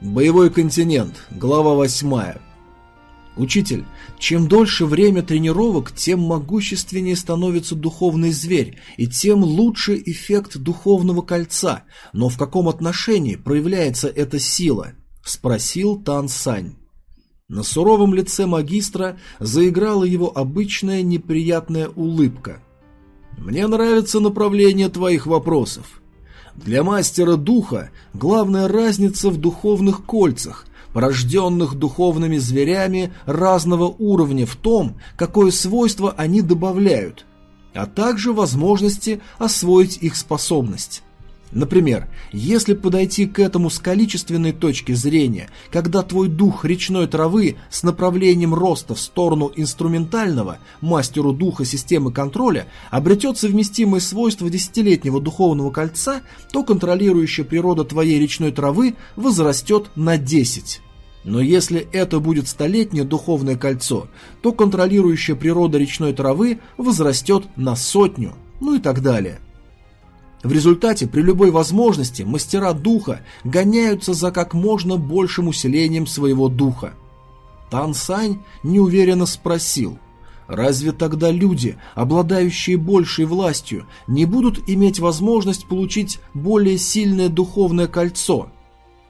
Боевой континент, глава 8. Учитель, чем дольше время тренировок, тем могущественнее становится духовный зверь, и тем лучше эффект духовного кольца. Но в каком отношении проявляется эта сила? Спросил Тан Сань. На суровом лице магистра заиграла его обычная неприятная улыбка. «Мне нравится направление твоих вопросов. Для мастера духа главная разница в духовных кольцах, порожденных духовными зверями разного уровня в том, какое свойство они добавляют, а также возможности освоить их способность. Например, если подойти к этому с количественной точки зрения, когда твой дух речной травы с направлением роста в сторону инструментального, мастеру духа системы контроля, обретет совместимые свойства десятилетнего духовного кольца, то контролирующая природа твоей речной травы возрастет на 10. Но если это будет столетнее духовное кольцо, то контролирующая природа речной травы возрастет на сотню, ну и так далее. В результате при любой возможности мастера духа гоняются за как можно большим усилением своего духа. Тан Сань неуверенно спросил, разве тогда люди, обладающие большей властью, не будут иметь возможность получить более сильное духовное кольцо?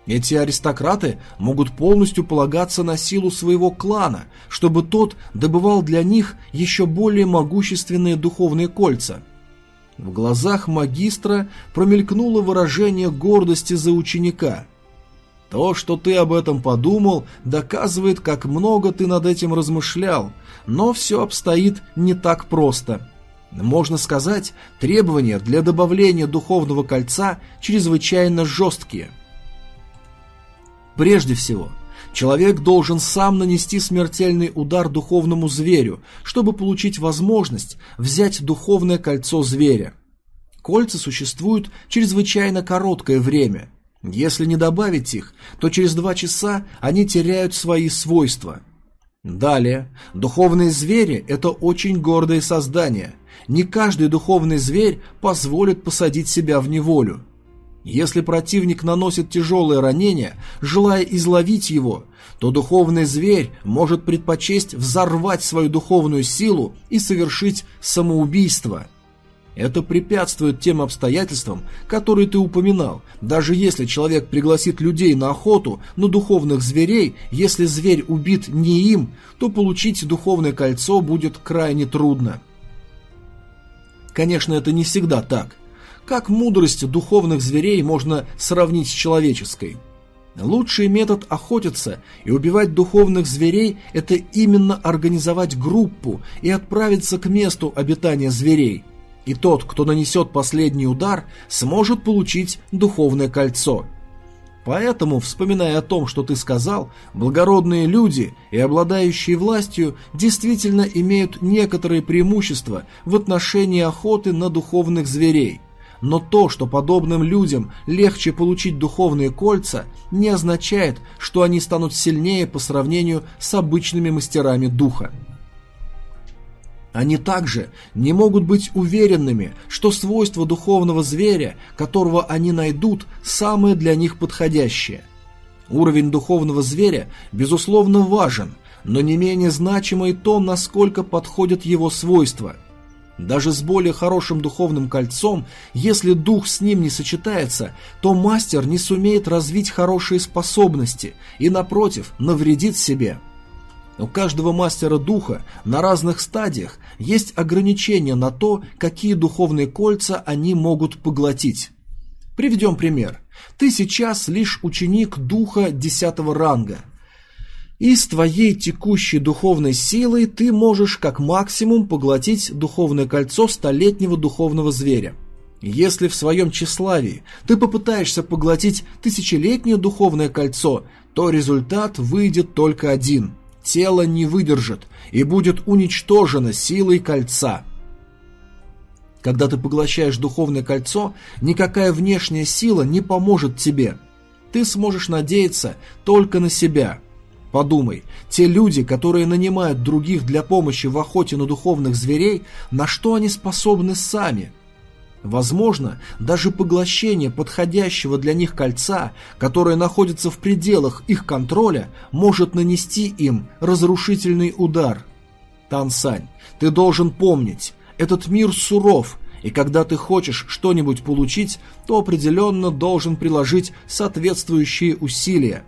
Эти аристократы могут полностью полагаться на силу своего клана, чтобы тот добывал для них еще более могущественные духовные кольца – в глазах магистра промелькнуло выражение гордости за ученика. То, что ты об этом подумал, доказывает, как много ты над этим размышлял, но все обстоит не так просто. Можно сказать, требования для добавления духовного кольца чрезвычайно жесткие. Прежде всего, Человек должен сам нанести смертельный удар духовному зверю, чтобы получить возможность взять духовное кольцо зверя. Кольца существуют чрезвычайно короткое время. Если не добавить их, то через два часа они теряют свои свойства. Далее, духовные звери – это очень гордые создания. Не каждый духовный зверь позволит посадить себя в неволю. Если противник наносит тяжелое ранение, желая изловить его, то духовный зверь может предпочесть взорвать свою духовную силу и совершить самоубийство. Это препятствует тем обстоятельствам, которые ты упоминал. Даже если человек пригласит людей на охоту на духовных зверей, если зверь убит не им, то получить духовное кольцо будет крайне трудно. Конечно, это не всегда так. Как мудрость духовных зверей можно сравнить с человеческой? Лучший метод охотиться и убивать духовных зверей – это именно организовать группу и отправиться к месту обитания зверей. И тот, кто нанесет последний удар, сможет получить духовное кольцо. Поэтому, вспоминая о том, что ты сказал, благородные люди и обладающие властью действительно имеют некоторые преимущества в отношении охоты на духовных зверей – но то, что подобным людям легче получить духовные кольца, не означает, что они станут сильнее по сравнению с обычными мастерами духа. Они также не могут быть уверенными, что свойство духовного зверя, которого они найдут, самое для них подходящее. Уровень духовного зверя, безусловно, важен, но не менее значимо и то, насколько подходят его свойства – даже с более хорошим духовным кольцом, если дух с ним не сочетается, то мастер не сумеет развить хорошие способности и, напротив, навредит себе. У каждого мастера духа на разных стадиях есть ограничения на то, какие духовные кольца они могут поглотить. Приведем пример. Ты сейчас лишь ученик духа 10 ранга – и с твоей текущей духовной силой ты можешь как максимум поглотить духовное кольцо столетнего духовного зверя. Если в своем тщеславии ты попытаешься поглотить тысячелетнее духовное кольцо, то результат выйдет только один. Тело не выдержит и будет уничтожено силой кольца. Когда ты поглощаешь духовное кольцо, никакая внешняя сила не поможет тебе. Ты сможешь надеяться только на себя – Подумай, те люди, которые нанимают других для помощи в охоте на духовных зверей, на что они способны сами? Возможно, даже поглощение подходящего для них кольца, которое находится в пределах их контроля, может нанести им разрушительный удар. Тансань, ты должен помнить, этот мир суров, и когда ты хочешь что-нибудь получить, то определенно должен приложить соответствующие усилия.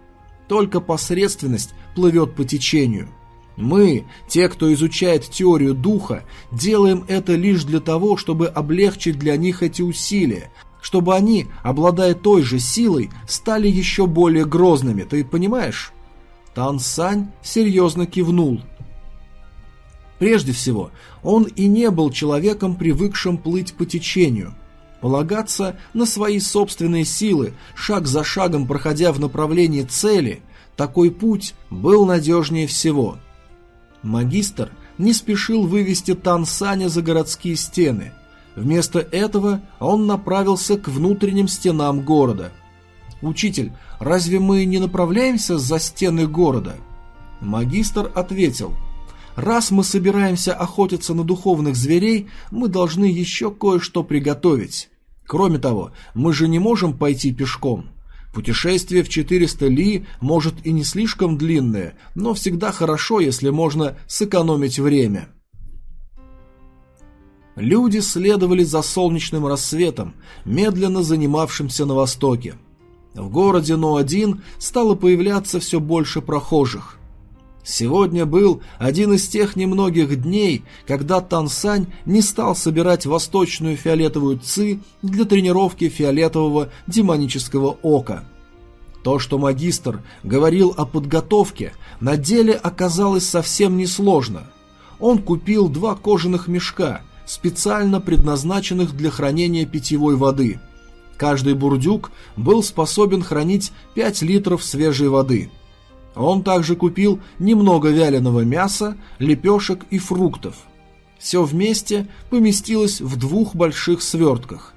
Только посредственность плывет по течению. Мы, те, кто изучает теорию духа, делаем это лишь для того, чтобы облегчить для них эти усилия, чтобы они, обладая той же силой, стали еще более грозными, ты понимаешь? Тан Сань серьезно кивнул. Прежде всего, он и не был человеком, привыкшим плыть по течению. Полагаться на свои собственные силы, шаг за шагом проходя в направлении цели, такой путь был надежнее всего – Магистр не спешил вывести Тансаня за городские стены. Вместо этого он направился к внутренним стенам города. «Учитель, разве мы не направляемся за стены города?» Магистр ответил, «Раз мы собираемся охотиться на духовных зверей, мы должны еще кое-что приготовить. Кроме того, мы же не можем пойти пешком. Путешествие в 400 ли может и не слишком длинное, но всегда хорошо, если можно сэкономить время. Люди следовали за солнечным рассветом, медленно занимавшимся на востоке. В городе Но-1 стало появляться все больше прохожих. Сегодня был один из тех немногих дней, когда Тансань не стал собирать восточную фиолетовую ци для тренировки фиолетового демонического ока. То, что магистр говорил о подготовке, на деле оказалось совсем несложно. Он купил два кожаных мешка, специально предназначенных для хранения питьевой воды. Каждый бурдюк был способен хранить 5 литров свежей воды – он также купил немного вяленого мяса, лепешек и фруктов. Все вместе поместилось в двух больших свертках.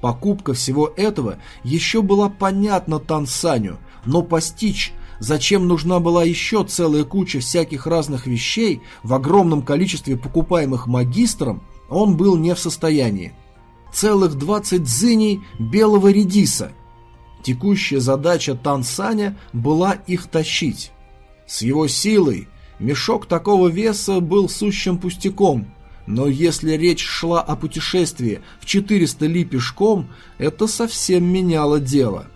Покупка всего этого еще была понятна Тансаню, но постичь, зачем нужна была еще целая куча всяких разных вещей в огромном количестве покупаемых магистром, он был не в состоянии. Целых 20 дзыней белого редиса – Текущая задача Тансаня была их тащить. С его силой мешок такого веса был сущим пустяком, но если речь шла о путешествии в 400 ли пешком, это совсем меняло дело.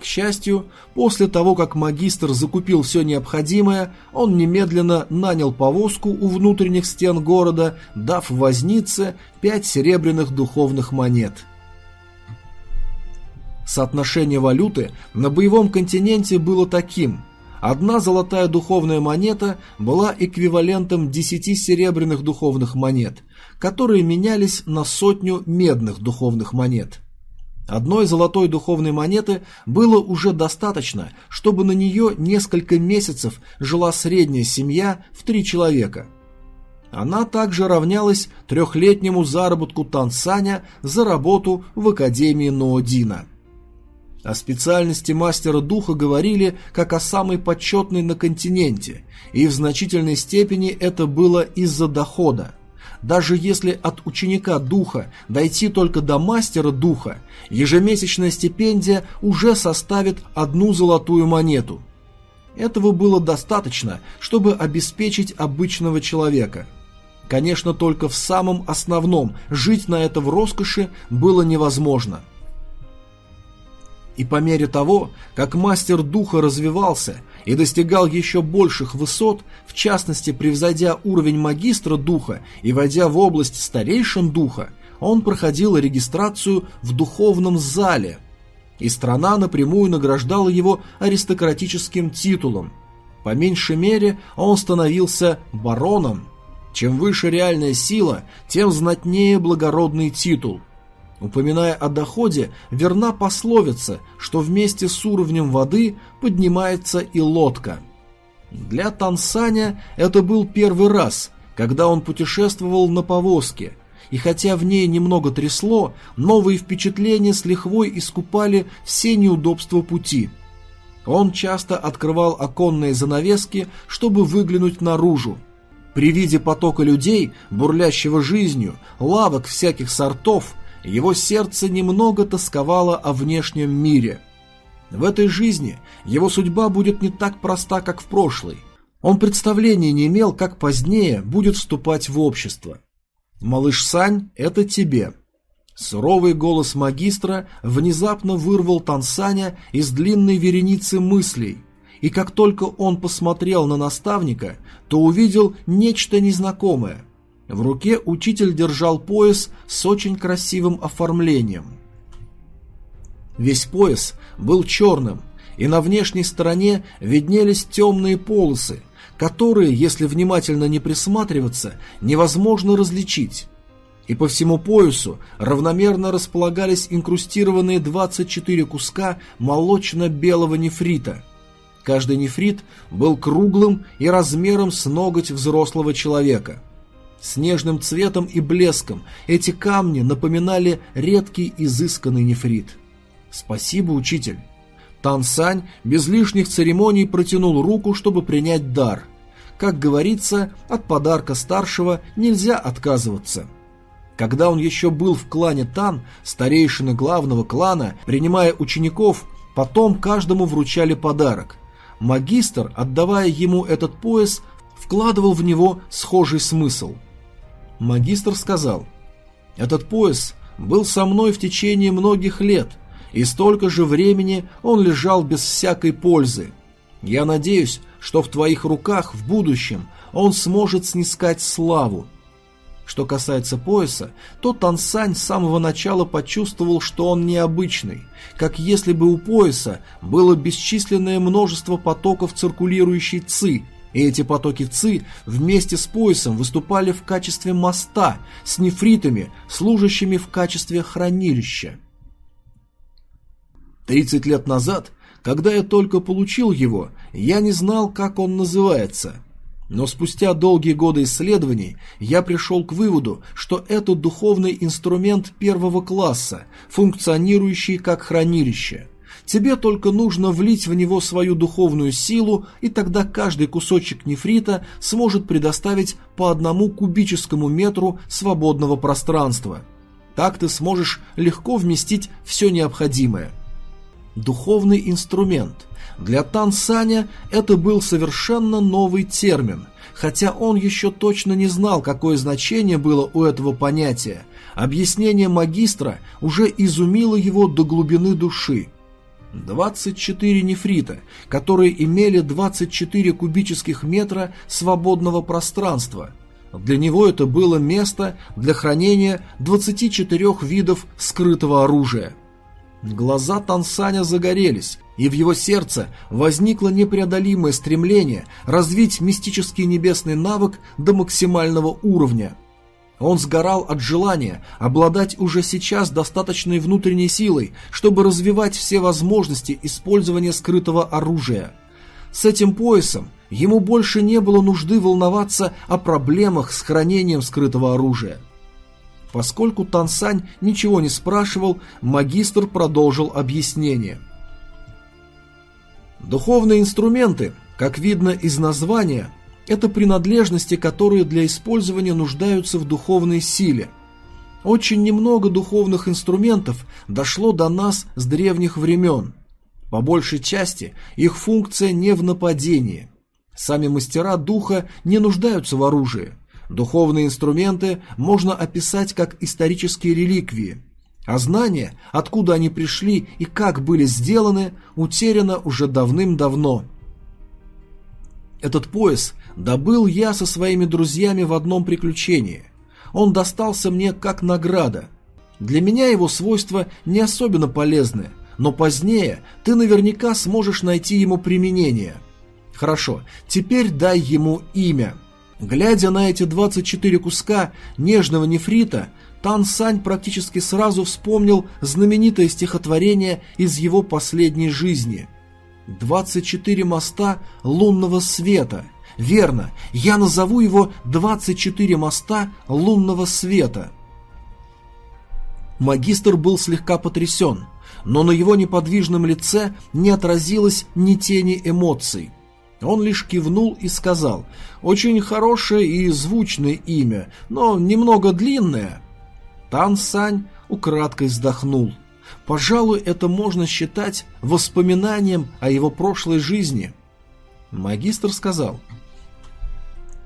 К счастью, после того, как магистр закупил все необходимое, он немедленно нанял повозку у внутренних стен города, дав вознице пять серебряных духовных монет – Соотношение валюты на боевом континенте было таким. Одна золотая духовная монета была эквивалентом 10 серебряных духовных монет, которые менялись на сотню медных духовных монет. Одной золотой духовной монеты было уже достаточно, чтобы на нее несколько месяцев жила средняя семья в три человека. Она также равнялась трехлетнему заработку Тансаня за работу в Академии Ноодина. О специальности мастера духа говорили как о самой почетной на континенте, и в значительной степени это было из-за дохода. Даже если от ученика духа дойти только до мастера духа, ежемесячная стипендия уже составит одну золотую монету. Этого было достаточно, чтобы обеспечить обычного человека. Конечно, только в самом основном жить на это в роскоши было невозможно – и по мере того, как мастер духа развивался и достигал еще больших высот, в частности превзойдя уровень магистра духа и войдя в область старейшин духа, он проходил регистрацию в духовном зале, и страна напрямую награждала его аристократическим титулом. По меньшей мере он становился бароном. Чем выше реальная сила, тем знатнее благородный титул – Упоминая о доходе, верна пословица, что вместе с уровнем воды поднимается и лодка. Для Тансаня это был первый раз, когда он путешествовал на повозке, и хотя в ней немного трясло, новые впечатления с лихвой искупали все неудобства пути. Он часто открывал оконные занавески, чтобы выглянуть наружу. При виде потока людей, бурлящего жизнью, лавок всяких сортов, его сердце немного тосковало о внешнем мире. В этой жизни его судьба будет не так проста, как в прошлой. Он представления не имел, как позднее будет вступать в общество. «Малыш Сань, это тебе». Суровый голос магистра внезапно вырвал Тансаня из длинной вереницы мыслей, и как только он посмотрел на наставника, то увидел нечто незнакомое – в руке учитель держал пояс с очень красивым оформлением. Весь пояс был черным, и на внешней стороне виднелись темные полосы, которые, если внимательно не присматриваться, невозможно различить. И по всему поясу равномерно располагались инкрустированные 24 куска молочно-белого нефрита. Каждый нефрит был круглым и размером с ноготь взрослого человека – с нежным цветом и блеском эти камни напоминали редкий изысканный нефрит. «Спасибо, учитель!» Тансань без лишних церемоний протянул руку, чтобы принять дар. Как говорится, от подарка старшего нельзя отказываться. Когда он еще был в клане Тан, старейшины главного клана, принимая учеников, потом каждому вручали подарок. Магистр, отдавая ему этот пояс, вкладывал в него схожий смысл. Магистр сказал, «Этот пояс был со мной в течение многих лет, и столько же времени он лежал без всякой пользы. Я надеюсь, что в твоих руках в будущем он сможет снискать славу». Что касается пояса, то Тансань с самого начала почувствовал, что он необычный, как если бы у пояса было бесчисленное множество потоков циркулирующей ци, и эти потоки ЦИ вместе с поясом выступали в качестве моста с нефритами, служащими в качестве хранилища. 30 лет назад, когда я только получил его, я не знал, как он называется. Но спустя долгие годы исследований я пришел к выводу, что это духовный инструмент первого класса, функционирующий как хранилище – Тебе только нужно влить в него свою духовную силу, и тогда каждый кусочек нефрита сможет предоставить по одному кубическому метру свободного пространства. Так ты сможешь легко вместить все необходимое. Духовный инструмент. Для Тансаня это был совершенно новый термин, хотя он еще точно не знал, какое значение было у этого понятия. Объяснение магистра уже изумило его до глубины души. 24 нефрита, которые имели 24 кубических метра свободного пространства. Для него это было место для хранения 24 видов скрытого оружия. Глаза Тансаня загорелись, и в его сердце возникло непреодолимое стремление развить мистический небесный навык до максимального уровня – он сгорал от желания обладать уже сейчас достаточной внутренней силой, чтобы развивать все возможности использования скрытого оружия. С этим поясом ему больше не было нужды волноваться о проблемах с хранением скрытого оружия. Поскольку Тансань ничего не спрашивал, магистр продолжил объяснение. Духовные инструменты, как видно из названия, это принадлежности, которые для использования нуждаются в духовной силе. Очень немного духовных инструментов дошло до нас с древних времен. По большей части их функция не в нападении. Сами мастера духа не нуждаются в оружии. Духовные инструменты можно описать как исторические реликвии, а знание, откуда они пришли и как были сделаны, утеряно уже давным-давно. Этот пояс добыл я со своими друзьями в одном приключении. Он достался мне как награда. Для меня его свойства не особенно полезны, но позднее ты наверняка сможешь найти ему применение. Хорошо, теперь дай ему имя. Глядя на эти 24 куска нежного нефрита, Тан Сань практически сразу вспомнил знаменитое стихотворение из его последней жизни – 24 моста лунного света. Верно, я назову его 24 моста лунного света. Магистр был слегка потрясен, но на его неподвижном лице не отразилось ни тени эмоций. Он лишь кивнул и сказал, «Очень хорошее и звучное имя, но немного длинное». Тан Сань украдкой вздохнул. Пожалуй, это можно считать воспоминанием о его прошлой жизни. Магистр сказал.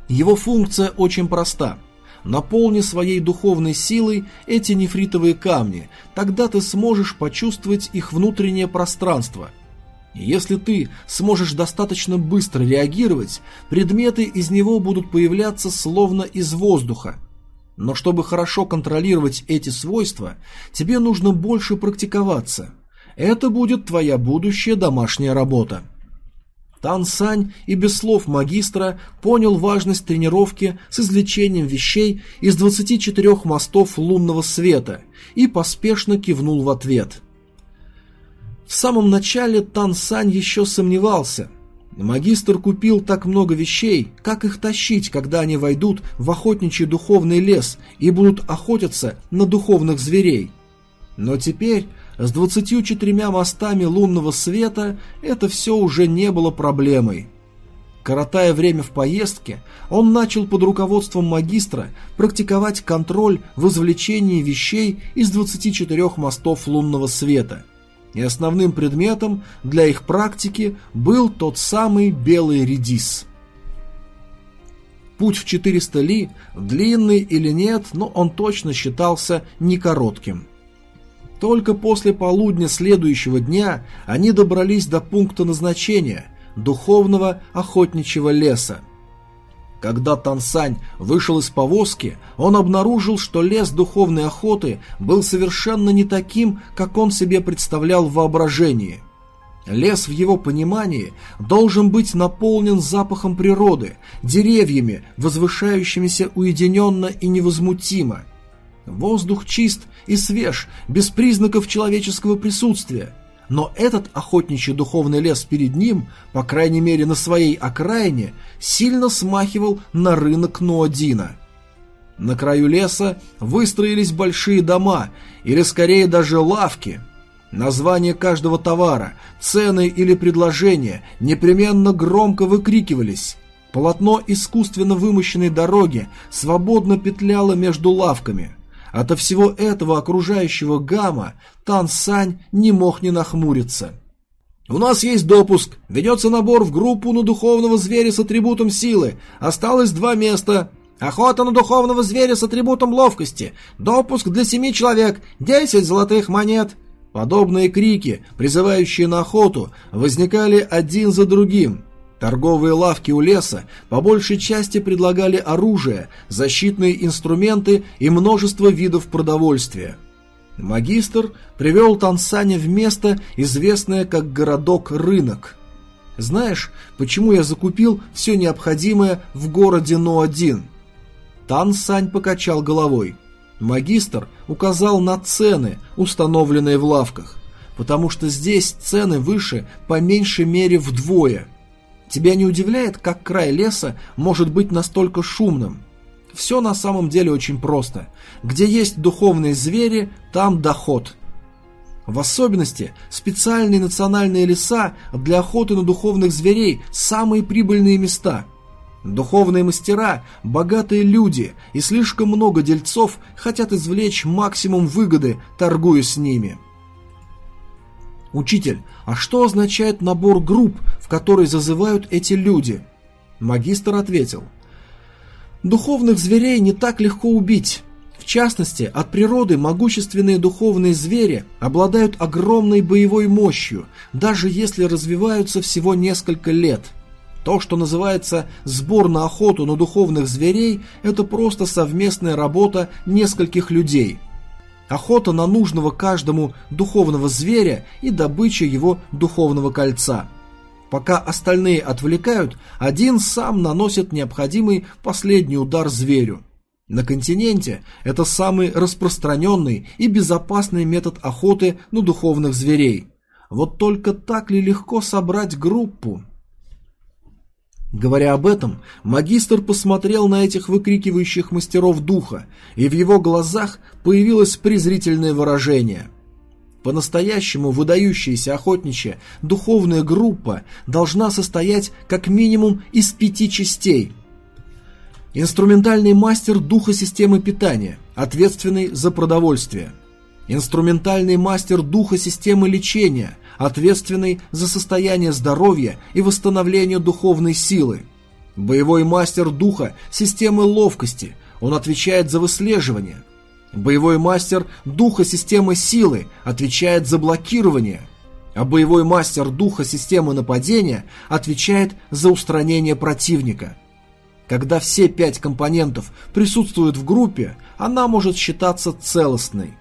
Его функция очень проста. Наполни своей духовной силой эти нефритовые камни, тогда ты сможешь почувствовать их внутреннее пространство. Если ты сможешь достаточно быстро реагировать, предметы из него будут появляться словно из воздуха. Но чтобы хорошо контролировать эти свойства, тебе нужно больше практиковаться. Это будет твоя будущая домашняя работа. Тан Сань и без слов магистра понял важность тренировки с извлечением вещей из 24 мостов лунного света и поспешно кивнул в ответ. В самом начале Тан Сань еще сомневался. Магистр купил так много вещей, как их тащить, когда они войдут в охотничий духовный лес и будут охотиться на духовных зверей. Но теперь с двадцатью четырьмя мостами лунного света это все уже не было проблемой. Коротая время в поездке, он начал под руководством магистра практиковать контроль в извлечении вещей из 24 мостов лунного света. И основным предметом для их практики был тот самый белый редис. Путь в 400 ли, длинный или нет, но он точно считался не коротким. Только после полудня следующего дня они добрались до пункта назначения – духовного охотничьего леса. Когда Тансань вышел из повозки, он обнаружил, что лес духовной охоты был совершенно не таким, как он себе представлял в воображении. Лес в его понимании должен быть наполнен запахом природы, деревьями, возвышающимися уединенно и невозмутимо – Воздух чист и свеж, без признаков человеческого присутствия. Но этот охотничий духовный лес перед ним, по крайней мере на своей окраине, сильно смахивал на рынок Ноодина. На краю леса выстроились большие дома, или скорее даже лавки. Название каждого товара, цены или предложения непременно громко выкрикивались. Полотно искусственно вымощенной дороги свободно петляло между лавками – Ото всего этого окружающего гамма Тан Сань не мог не нахмуриться. «У нас есть допуск. Ведется набор в группу на духовного зверя с атрибутом силы. Осталось два места. Охота на духовного зверя с атрибутом ловкости. Допуск для семи человек. Десять золотых монет». Подобные крики, призывающие на охоту, возникали один за другим – Торговые лавки у леса по большей части предлагали оружие, защитные инструменты и множество видов продовольствия. Магистр привел Тансаня в место, известное как городок-рынок. Знаешь, почему я закупил все необходимое в городе Но-1? Тансань покачал головой. Магистр указал на цены, установленные в лавках, потому что здесь цены выше по меньшей мере вдвое – Тебя не удивляет, как край леса может быть настолько шумным? Все на самом деле очень просто. Где есть духовные звери, там доход. В особенности специальные национальные леса для охоты на духовных зверей – самые прибыльные места. Духовные мастера – богатые люди, и слишком много дельцов хотят извлечь максимум выгоды, торгуя с ними – «Учитель, а что означает набор групп, в которые зазывают эти люди?» Магистр ответил. «Духовных зверей не так легко убить. В частности, от природы могущественные духовные звери обладают огромной боевой мощью, даже если развиваются всего несколько лет. То, что называется «сбор на охоту на духовных зверей», это просто совместная работа нескольких людей – охота на нужного каждому духовного зверя и добыча его духовного кольца. Пока остальные отвлекают, один сам наносит необходимый последний удар зверю. На континенте это самый распространенный и безопасный метод охоты на духовных зверей. Вот только так ли легко собрать группу? Говоря об этом, магистр посмотрел на этих выкрикивающих мастеров духа, и в его глазах появилось презрительное выражение. По-настоящему выдающаяся охотничья духовная группа должна состоять как минимум из пяти частей. Инструментальный мастер духа системы питания, ответственный за продовольствие. Инструментальный мастер духа системы лечения, ответственный за состояние здоровья и восстановление духовной силы. Боевой мастер духа системы ловкости, он отвечает за выслеживание. Боевой мастер духа системы силы отвечает за блокирование. А боевой мастер духа системы нападения отвечает за устранение противника. Когда все пять компонентов присутствуют в группе, она может считаться целостной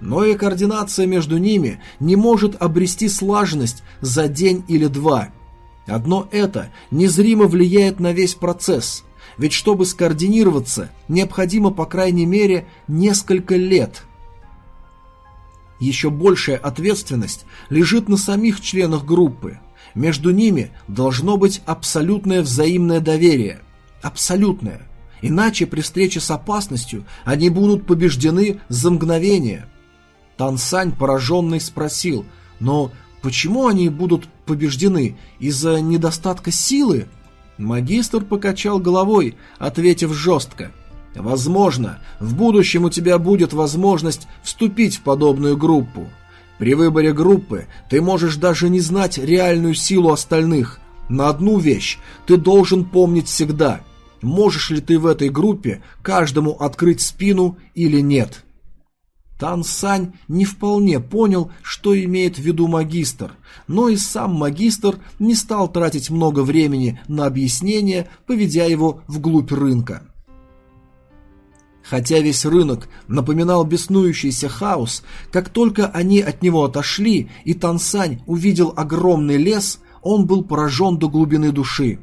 но и координация между ними не может обрести слаженность за день или два. Одно это незримо влияет на весь процесс, ведь чтобы скоординироваться, необходимо по крайней мере несколько лет. Еще большая ответственность лежит на самих членах группы. Между ними должно быть абсолютное взаимное доверие. Абсолютное. Иначе при встрече с опасностью они будут побеждены за мгновение – Тансань, пораженный, спросил, «Но почему они будут побеждены? Из-за недостатка силы?» Магистр покачал головой, ответив жестко, «Возможно, в будущем у тебя будет возможность вступить в подобную группу. При выборе группы ты можешь даже не знать реальную силу остальных. На одну вещь ты должен помнить всегда. Можешь ли ты в этой группе каждому открыть спину или нет?» Тан Сань не вполне понял, что имеет в виду магистр, но и сам магистр не стал тратить много времени на объяснение, поведя его вглубь рынка. Хотя весь рынок напоминал беснующийся хаос, как только они от него отошли и Тансань увидел огромный лес, он был поражен до глубины души.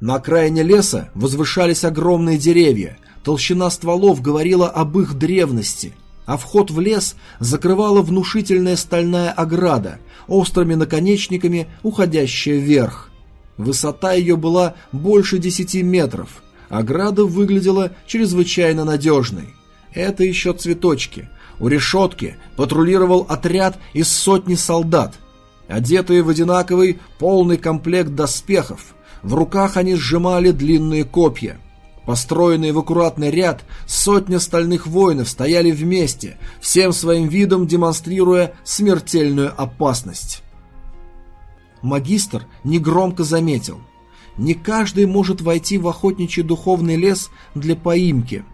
На окраине леса возвышались огромные деревья, толщина стволов говорила об их древности – а вход в лес закрывала внушительная стальная ограда, острыми наконечниками уходящая вверх. Высота ее была больше десяти метров. Ограда выглядела чрезвычайно надежной. Это еще цветочки. У решетки патрулировал отряд из сотни солдат, одетые в одинаковый полный комплект доспехов. В руках они сжимали длинные копья – Построенные в аккуратный ряд, сотня стальных воинов стояли вместе, всем своим видом демонстрируя смертельную опасность. Магистр негромко заметил. Не каждый может войти в охотничий духовный лес для поимки.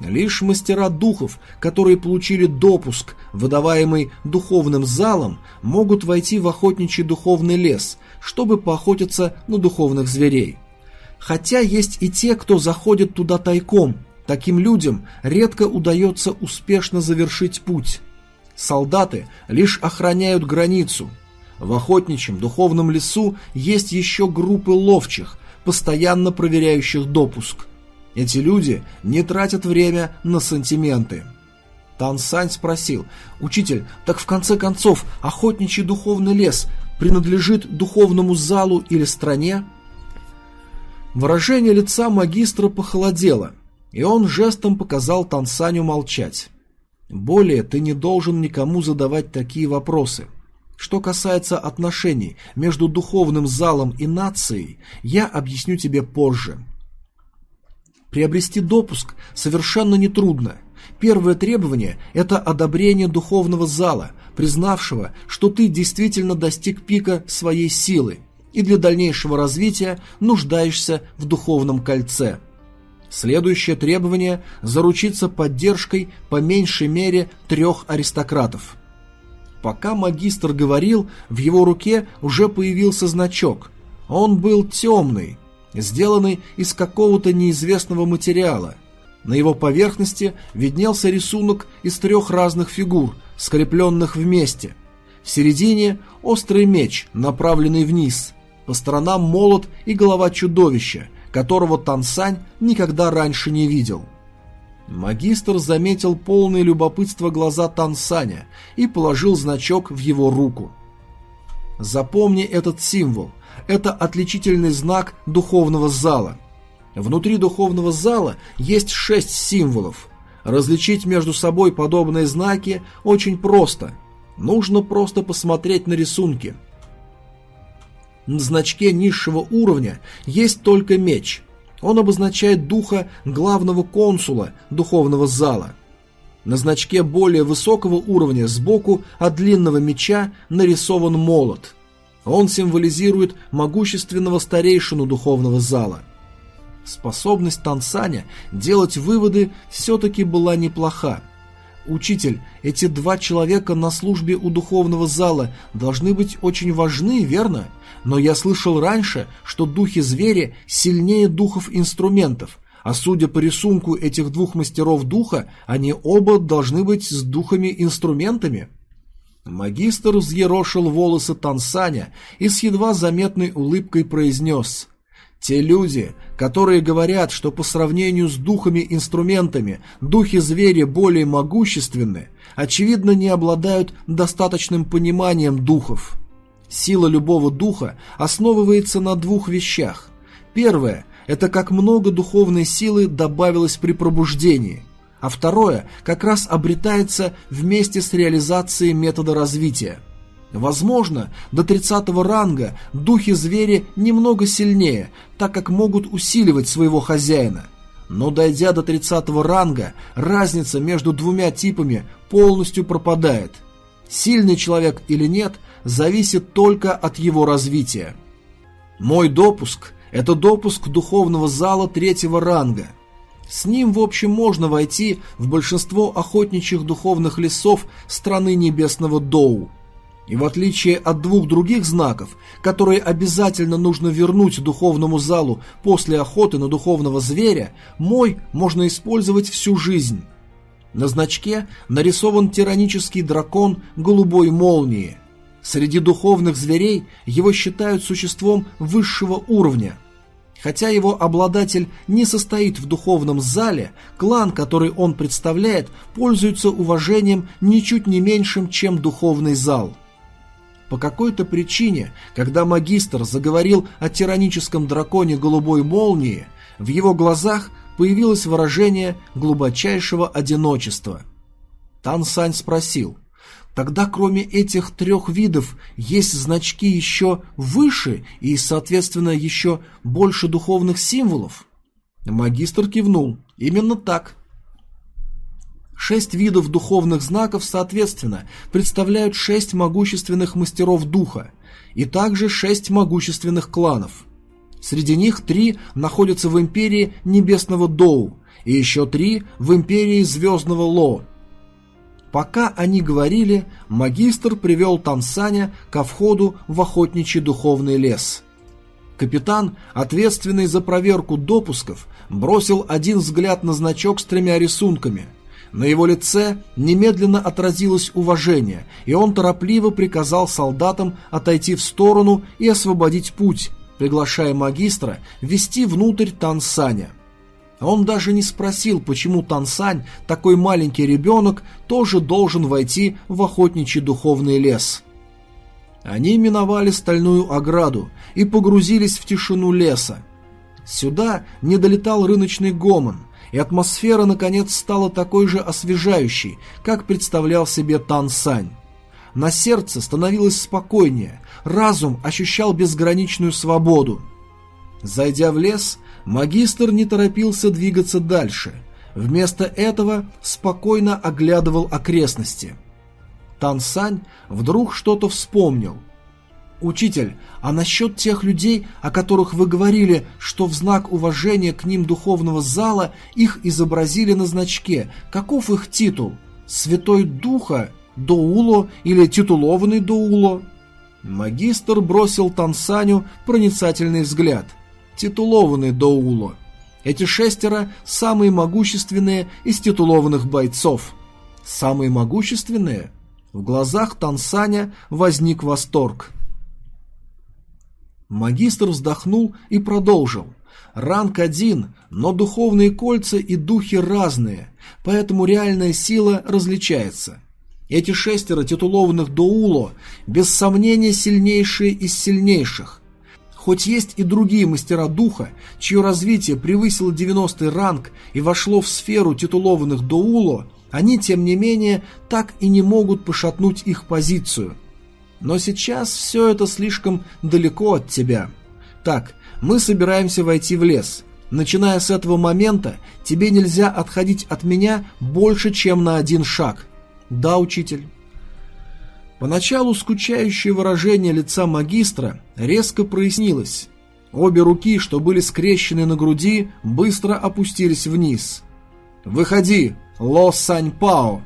Лишь мастера духов, которые получили допуск, выдаваемый духовным залом, могут войти в охотничий духовный лес, чтобы поохотиться на духовных зверей. Хотя есть и те, кто заходит туда тайком. Таким людям редко удается успешно завершить путь. Солдаты лишь охраняют границу. В охотничьем духовном лесу есть еще группы ловчих, постоянно проверяющих допуск. Эти люди не тратят время на сантименты. Тан Сань спросил, «Учитель, так в конце концов охотничий духовный лес принадлежит духовному залу или стране?» Выражение лица магистра похолодело, и он жестом показал Тансаню молчать. «Более ты не должен никому задавать такие вопросы. Что касается отношений между духовным залом и нацией, я объясню тебе позже». Приобрести допуск совершенно нетрудно. Первое требование – это одобрение духовного зала, признавшего, что ты действительно достиг пика своей силы – и для дальнейшего развития нуждаешься в духовном кольце. Следующее требование – заручиться поддержкой по меньшей мере трех аристократов. Пока магистр говорил, в его руке уже появился значок. Он был темный, сделанный из какого-то неизвестного материала. На его поверхности виднелся рисунок из трех разных фигур, скрепленных вместе. В середине – острый меч, направленный вниз – по сторонам молот и голова чудовища, которого Тансань никогда раньше не видел. Магистр заметил полное любопытство глаза Тансаня и положил значок в его руку. Запомни этот символ. Это отличительный знак духовного зала. Внутри духовного зала есть шесть символов. Различить между собой подобные знаки очень просто. Нужно просто посмотреть на рисунки – на значке низшего уровня есть только меч. Он обозначает духа главного консула духовного зала. На значке более высокого уровня сбоку от длинного меча нарисован молот. Он символизирует могущественного старейшину духовного зала. Способность Тансаня делать выводы все-таки была неплоха. «Учитель, эти два человека на службе у духовного зала должны быть очень важны, верно? Но я слышал раньше, что духи звери сильнее духов инструментов, а судя по рисунку этих двух мастеров духа, они оба должны быть с духами-инструментами. Магистр взъерошил волосы Тансаня и с едва заметной улыбкой произнес «Те люди, которые говорят, что по сравнению с духами-инструментами духи-звери более могущественны, очевидно не обладают достаточным пониманием духов». Сила любого духа основывается на двух вещах. Первое это как много духовной силы добавилось при пробуждении, а второе как раз обретается вместе с реализацией метода развития. Возможно, до 30 ранга духи-звери немного сильнее, так как могут усиливать своего хозяина. Но дойдя до 30 ранга, разница между двумя типами полностью пропадает. Сильный человек или нет, зависит только от его развития. Мой допуск это допуск духовного зала третьего ранга. С ним, в общем, можно войти в большинство охотничьих духовных лесов страны небесного Доу. И в отличие от двух других знаков, которые обязательно нужно вернуть духовному залу после охоты на духовного зверя, мой можно использовать всю жизнь. На значке нарисован тиранический дракон голубой молнии – Среди духовных зверей его считают существом высшего уровня. Хотя его обладатель не состоит в духовном зале, клан, который он представляет, пользуется уважением ничуть не меньшим, чем духовный зал. По какой-то причине, когда магистр заговорил о тираническом драконе голубой молнии, в его глазах появилось выражение глубочайшего одиночества. Тан Сань спросил – Тогда кроме этих трех видов есть значки еще выше и, соответственно, еще больше духовных символов? Магистр кивнул. Именно так. Шесть видов духовных знаков, соответственно, представляют шесть могущественных мастеров духа и также шесть могущественных кланов. Среди них три находятся в империи Небесного Доу и еще три в империи Звездного Ло – Пока они говорили, магистр привел Тансаня ко входу в охотничий духовный лес. Капитан, ответственный за проверку допусков, бросил один взгляд на значок с тремя рисунками. На его лице немедленно отразилось уважение, и он торопливо приказал солдатам отойти в сторону и освободить путь, приглашая магистра вести внутрь Тансаня. Он даже не спросил, почему Тансань, такой маленький ребенок, тоже должен войти в охотничий духовный лес. Они миновали стальную ограду и погрузились в тишину леса. Сюда не долетал рыночный гомон, и атмосфера наконец стала такой же освежающей, как представлял себе Тансань. На сердце становилось спокойнее, разум ощущал безграничную свободу. Зайдя в лес, Магистр не торопился двигаться дальше. Вместо этого спокойно оглядывал окрестности. Тансань вдруг что-то вспомнил. «Учитель, а насчет тех людей, о которых вы говорили, что в знак уважения к ним духовного зала их изобразили на значке, каков их титул? Святой Духа? Доуло или титулованный Доуло?» Магистр бросил Тансаню проницательный взгляд титулованный Доуло. Эти шестеро – самые могущественные из титулованных бойцов. Самые могущественные? В глазах Тансаня возник восторг. Магистр вздохнул и продолжил. Ранг один, но духовные кольца и духи разные, поэтому реальная сила различается. Эти шестеро титулованных Доуло без сомнения сильнейшие из сильнейших – Хоть есть и другие мастера духа, чье развитие превысило 90 ранг и вошло в сферу титулованных доуло, они, тем не менее, так и не могут пошатнуть их позицию. Но сейчас все это слишком далеко от тебя. Так, мы собираемся войти в лес. Начиная с этого момента, тебе нельзя отходить от меня больше, чем на один шаг. Да, учитель. Поначалу скучающее выражение лица магистра резко прояснилось. Обе руки, что были скрещены на груди, быстро опустились вниз. «Выходи, Ло Сань Пао!»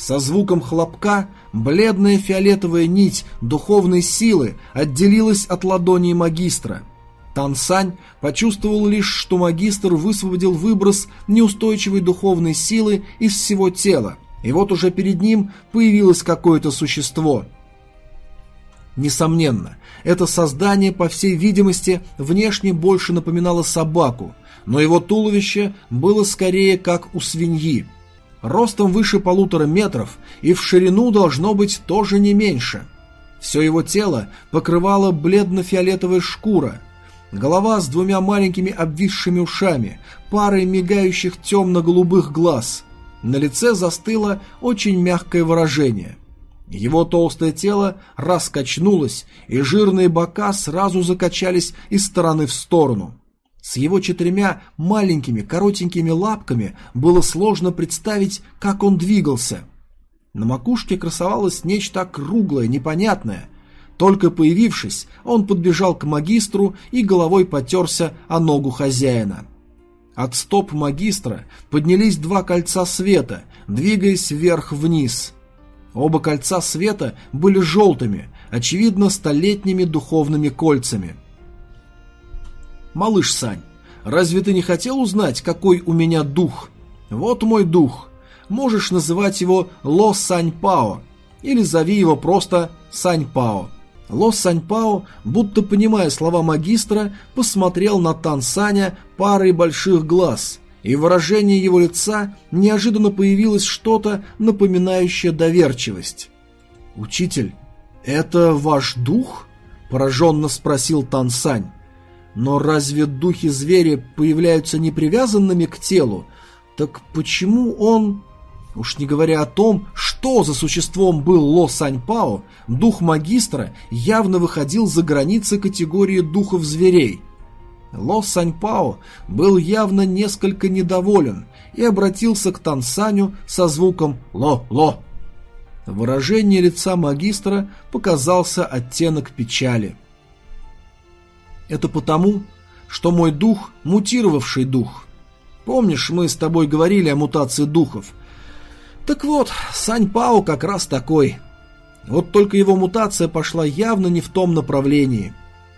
Со звуком хлопка бледная фиолетовая нить духовной силы отделилась от ладони магистра. Тансань почувствовал лишь, что магистр высвободил выброс неустойчивой духовной силы из всего тела, и вот уже перед ним появилось какое-то существо. Несомненно, это создание, по всей видимости, внешне больше напоминало собаку, но его туловище было скорее как у свиньи. Ростом выше полутора метров и в ширину должно быть тоже не меньше. Все его тело покрывало бледно-фиолетовая шкура, голова с двумя маленькими обвисшими ушами, парой мигающих темно-голубых глаз. На лице застыло очень мягкое выражение. Его толстое тело раскачнулось, и жирные бока сразу закачались из стороны в сторону. С его четырьмя маленькими коротенькими лапками было сложно представить, как он двигался. На макушке красовалось нечто круглое, непонятное. Только появившись, он подбежал к магистру и головой потерся о ногу хозяина. От стоп магистра поднялись два кольца света, двигаясь вверх-вниз. Оба кольца света были желтыми, очевидно, столетними духовными кольцами – «Малыш Сань, разве ты не хотел узнать, какой у меня дух? Вот мой дух. Можешь называть его Ло Сань Пао, или зови его просто Сань Пао». Ло Сань Пао, будто понимая слова магистра, посмотрел на Тан Саня парой больших глаз, и в выражении его лица неожиданно появилось что-то, напоминающее доверчивость. «Учитель, это ваш дух?» – пораженно спросил Тан Сань. Но разве духи зверя появляются непривязанными к телу? Так почему он... Уж не говоря о том, что за существом был Ло Саньпао, дух магистра явно выходил за границы категории духов зверей. Ло Саньпао был явно несколько недоволен и обратился к Тансаню со звуком «Ло-ло». В выражении лица магистра показался оттенок печали. Это потому, что мой дух – мутировавший дух. Помнишь, мы с тобой говорили о мутации духов? Так вот, Сань Пао как раз такой. Вот только его мутация пошла явно не в том направлении.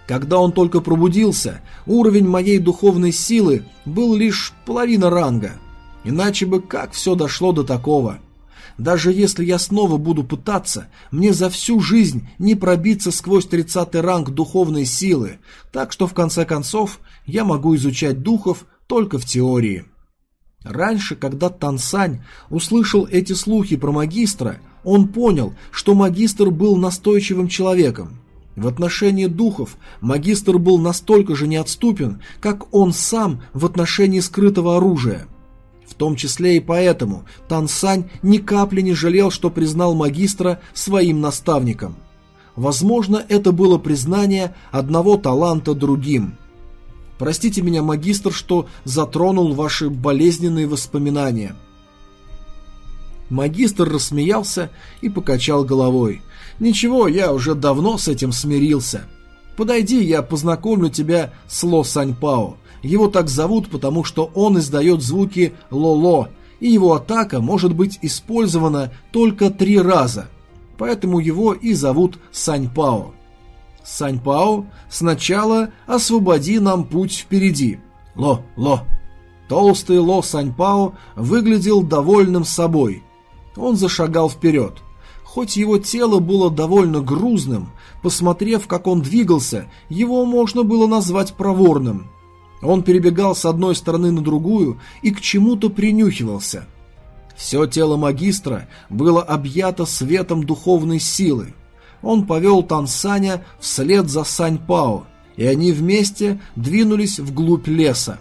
Когда он только пробудился, уровень моей духовной силы был лишь половина ранга. Иначе бы как все дошло до такого – даже если я снова буду пытаться, мне за всю жизнь не пробиться сквозь тридцатый ранг духовной силы, так что в конце концов я могу изучать духов только в теории. Раньше, когда Тансань услышал эти слухи про магистра, он понял, что магистр был настойчивым человеком. В отношении духов магистр был настолько же неотступен, как он сам в отношении скрытого оружия. В том числе и поэтому Тан Сань ни капли не жалел, что признал магистра своим наставником. Возможно, это было признание одного таланта другим. Простите меня, магистр, что затронул ваши болезненные воспоминания. Магистр рассмеялся и покачал головой. «Ничего, я уже давно с этим смирился. Подойди, я познакомлю тебя с Ло Саньпао. Его так зовут, потому что он издает звуки «ло-ло», и его атака может быть использована только три раза. Поэтому его и зовут Саньпао. Саньпао, сначала освободи нам путь впереди. Ло-ло. Толстый Ло Саньпао выглядел довольным собой. Он зашагал вперед. Хоть его тело было довольно грузным, посмотрев, как он двигался, его можно было назвать проворным. Он перебегал с одной стороны на другую и к чему-то принюхивался. Все тело магистра было объято светом духовной силы. Он повел Тансаня вслед за Саньпао, и они вместе двинулись вглубь леса.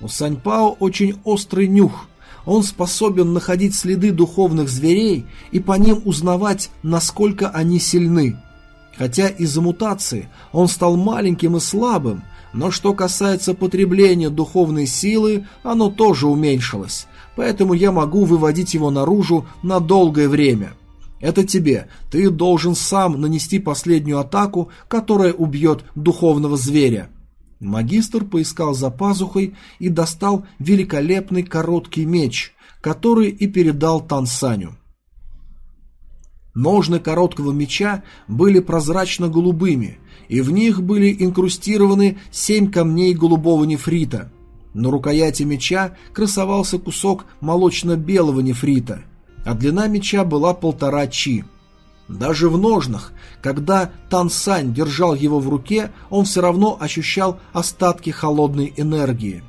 У Саньпао очень острый нюх. Он способен находить следы духовных зверей и по ним узнавать, насколько они сильны. Хотя из-за мутации он стал маленьким и слабым, Но что касается потребления духовной силы, оно тоже уменьшилось, поэтому я могу выводить его наружу на долгое время. Это тебе. Ты должен сам нанести последнюю атаку, которая убьет духовного зверя. Магистр поискал за пазухой и достал великолепный короткий меч, который и передал Тансаню. Ножны короткого меча были прозрачно-голубыми, и в них были инкрустированы семь камней голубого нефрита. На рукояти меча красовался кусок молочно-белого нефрита, а длина меча была полтора чи. Даже в ножнах, когда Тансань держал его в руке, он все равно ощущал остатки холодной энергии.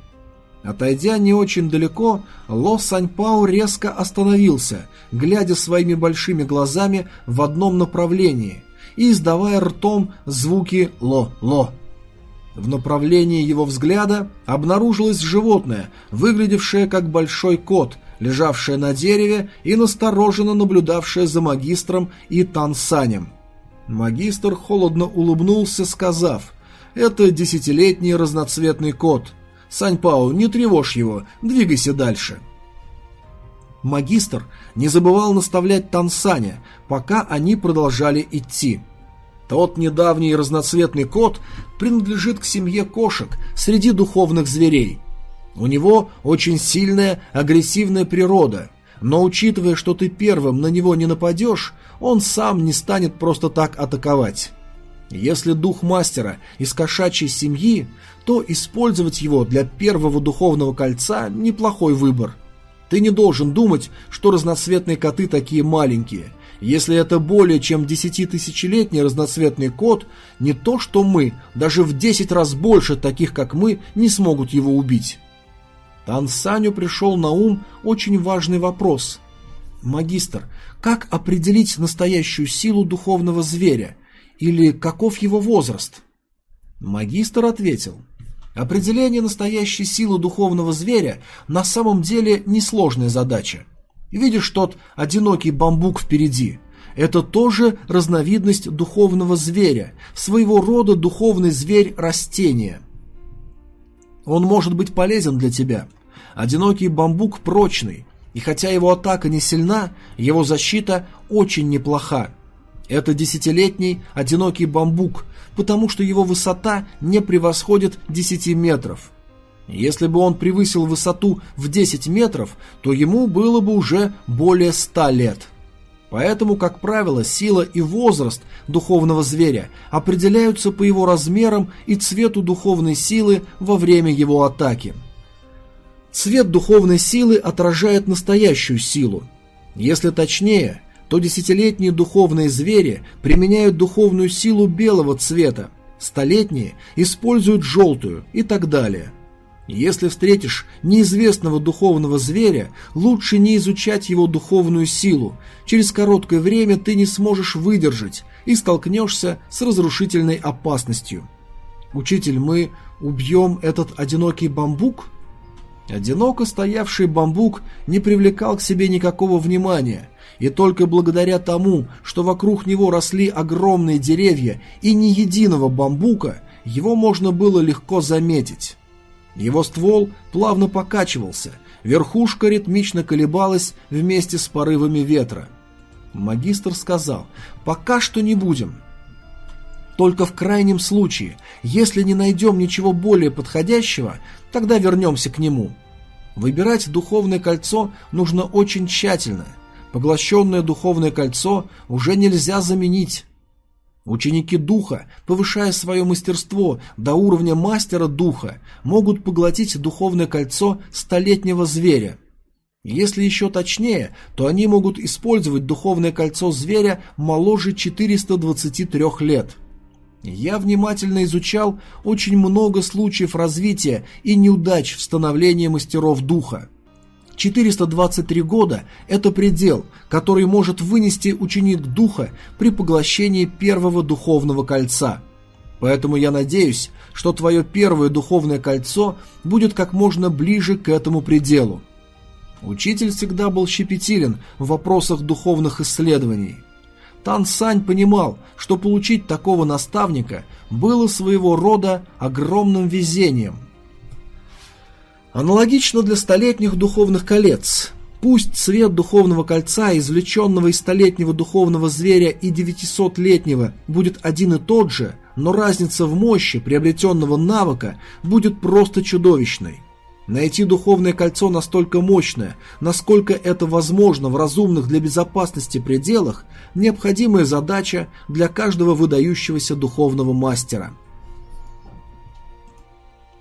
Отойдя не очень далеко, Ло Саньпао резко остановился, глядя своими большими глазами в одном направлении и издавая ртом звуки «ло-ло». В направлении его взгляда обнаружилось животное, выглядевшее как большой кот, лежавшее на дереве и настороженно наблюдавшее за магистром и Тансанем. Магистр холодно улыбнулся, сказав «Это десятилетний разноцветный кот». Саньпао, не тревожь его, двигайся дальше. Магистр не забывал наставлять Тансаня, пока они продолжали идти. Тот недавний разноцветный кот принадлежит к семье кошек среди духовных зверей. У него очень сильная агрессивная природа, но учитывая, что ты первым на него не нападешь, он сам не станет просто так атаковать. Если дух мастера из кошачьей семьи, то использовать его для первого духовного кольца – неплохой выбор. Ты не должен думать, что разноцветные коты такие маленькие. Если это более чем десятитысячелетний разноцветный кот, не то что мы, даже в десять раз больше таких, как мы, не смогут его убить. Тансаню пришел на ум очень важный вопрос. «Магистр, как определить настоящую силу духовного зверя? Или каков его возраст? Магистр ответил. Определение настоящей силы духовного зверя на самом деле несложная задача. Видишь тот одинокий бамбук впереди? Это тоже разновидность духовного зверя, своего рода духовный зверь растения. Он может быть полезен для тебя. Одинокий бамбук прочный, и хотя его атака не сильна, его защита очень неплоха. Это десятилетний одинокий бамбук, потому что его высота не превосходит 10 метров. Если бы он превысил высоту в 10 метров, то ему было бы уже более 100 лет. Поэтому, как правило, сила и возраст духовного зверя определяются по его размерам и цвету духовной силы во время его атаки. Цвет духовной силы отражает настоящую силу. Если точнее, то десятилетние духовные звери применяют духовную силу белого цвета, столетние используют желтую и так далее. Если встретишь неизвестного духовного зверя, лучше не изучать его духовную силу. Через короткое время ты не сможешь выдержать и столкнешься с разрушительной опасностью. Учитель, мы убьем этот одинокий бамбук? Одиноко стоявший бамбук не привлекал к себе никакого внимания, и только благодаря тому, что вокруг него росли огромные деревья и ни единого бамбука, его можно было легко заметить. Его ствол плавно покачивался, верхушка ритмично колебалась вместе с порывами ветра. Магистр сказал, «Пока что не будем». Только в крайнем случае, если не найдем ничего более подходящего, тогда вернемся к нему. Выбирать духовное кольцо нужно очень тщательно – Поглощенное духовное кольцо уже нельзя заменить. Ученики духа, повышая свое мастерство до уровня мастера духа, могут поглотить духовное кольцо столетнего зверя. Если еще точнее, то они могут использовать духовное кольцо зверя моложе 423 лет. Я внимательно изучал очень много случаев развития и неудач в становлении мастеров духа. 423 года – это предел, который может вынести ученик духа при поглощении первого духовного кольца. Поэтому я надеюсь, что твое первое духовное кольцо будет как можно ближе к этому пределу. Учитель всегда был щепетилен в вопросах духовных исследований. Тан Сань понимал, что получить такого наставника было своего рода огромным везением. Аналогично для столетних духовных колец. Пусть цвет духовного кольца, извлеченного из столетнего духовного зверя и 900-летнего, будет один и тот же, но разница в мощи приобретенного навыка будет просто чудовищной. Найти духовное кольцо настолько мощное, насколько это возможно в разумных для безопасности пределах, необходимая задача для каждого выдающегося духовного мастера.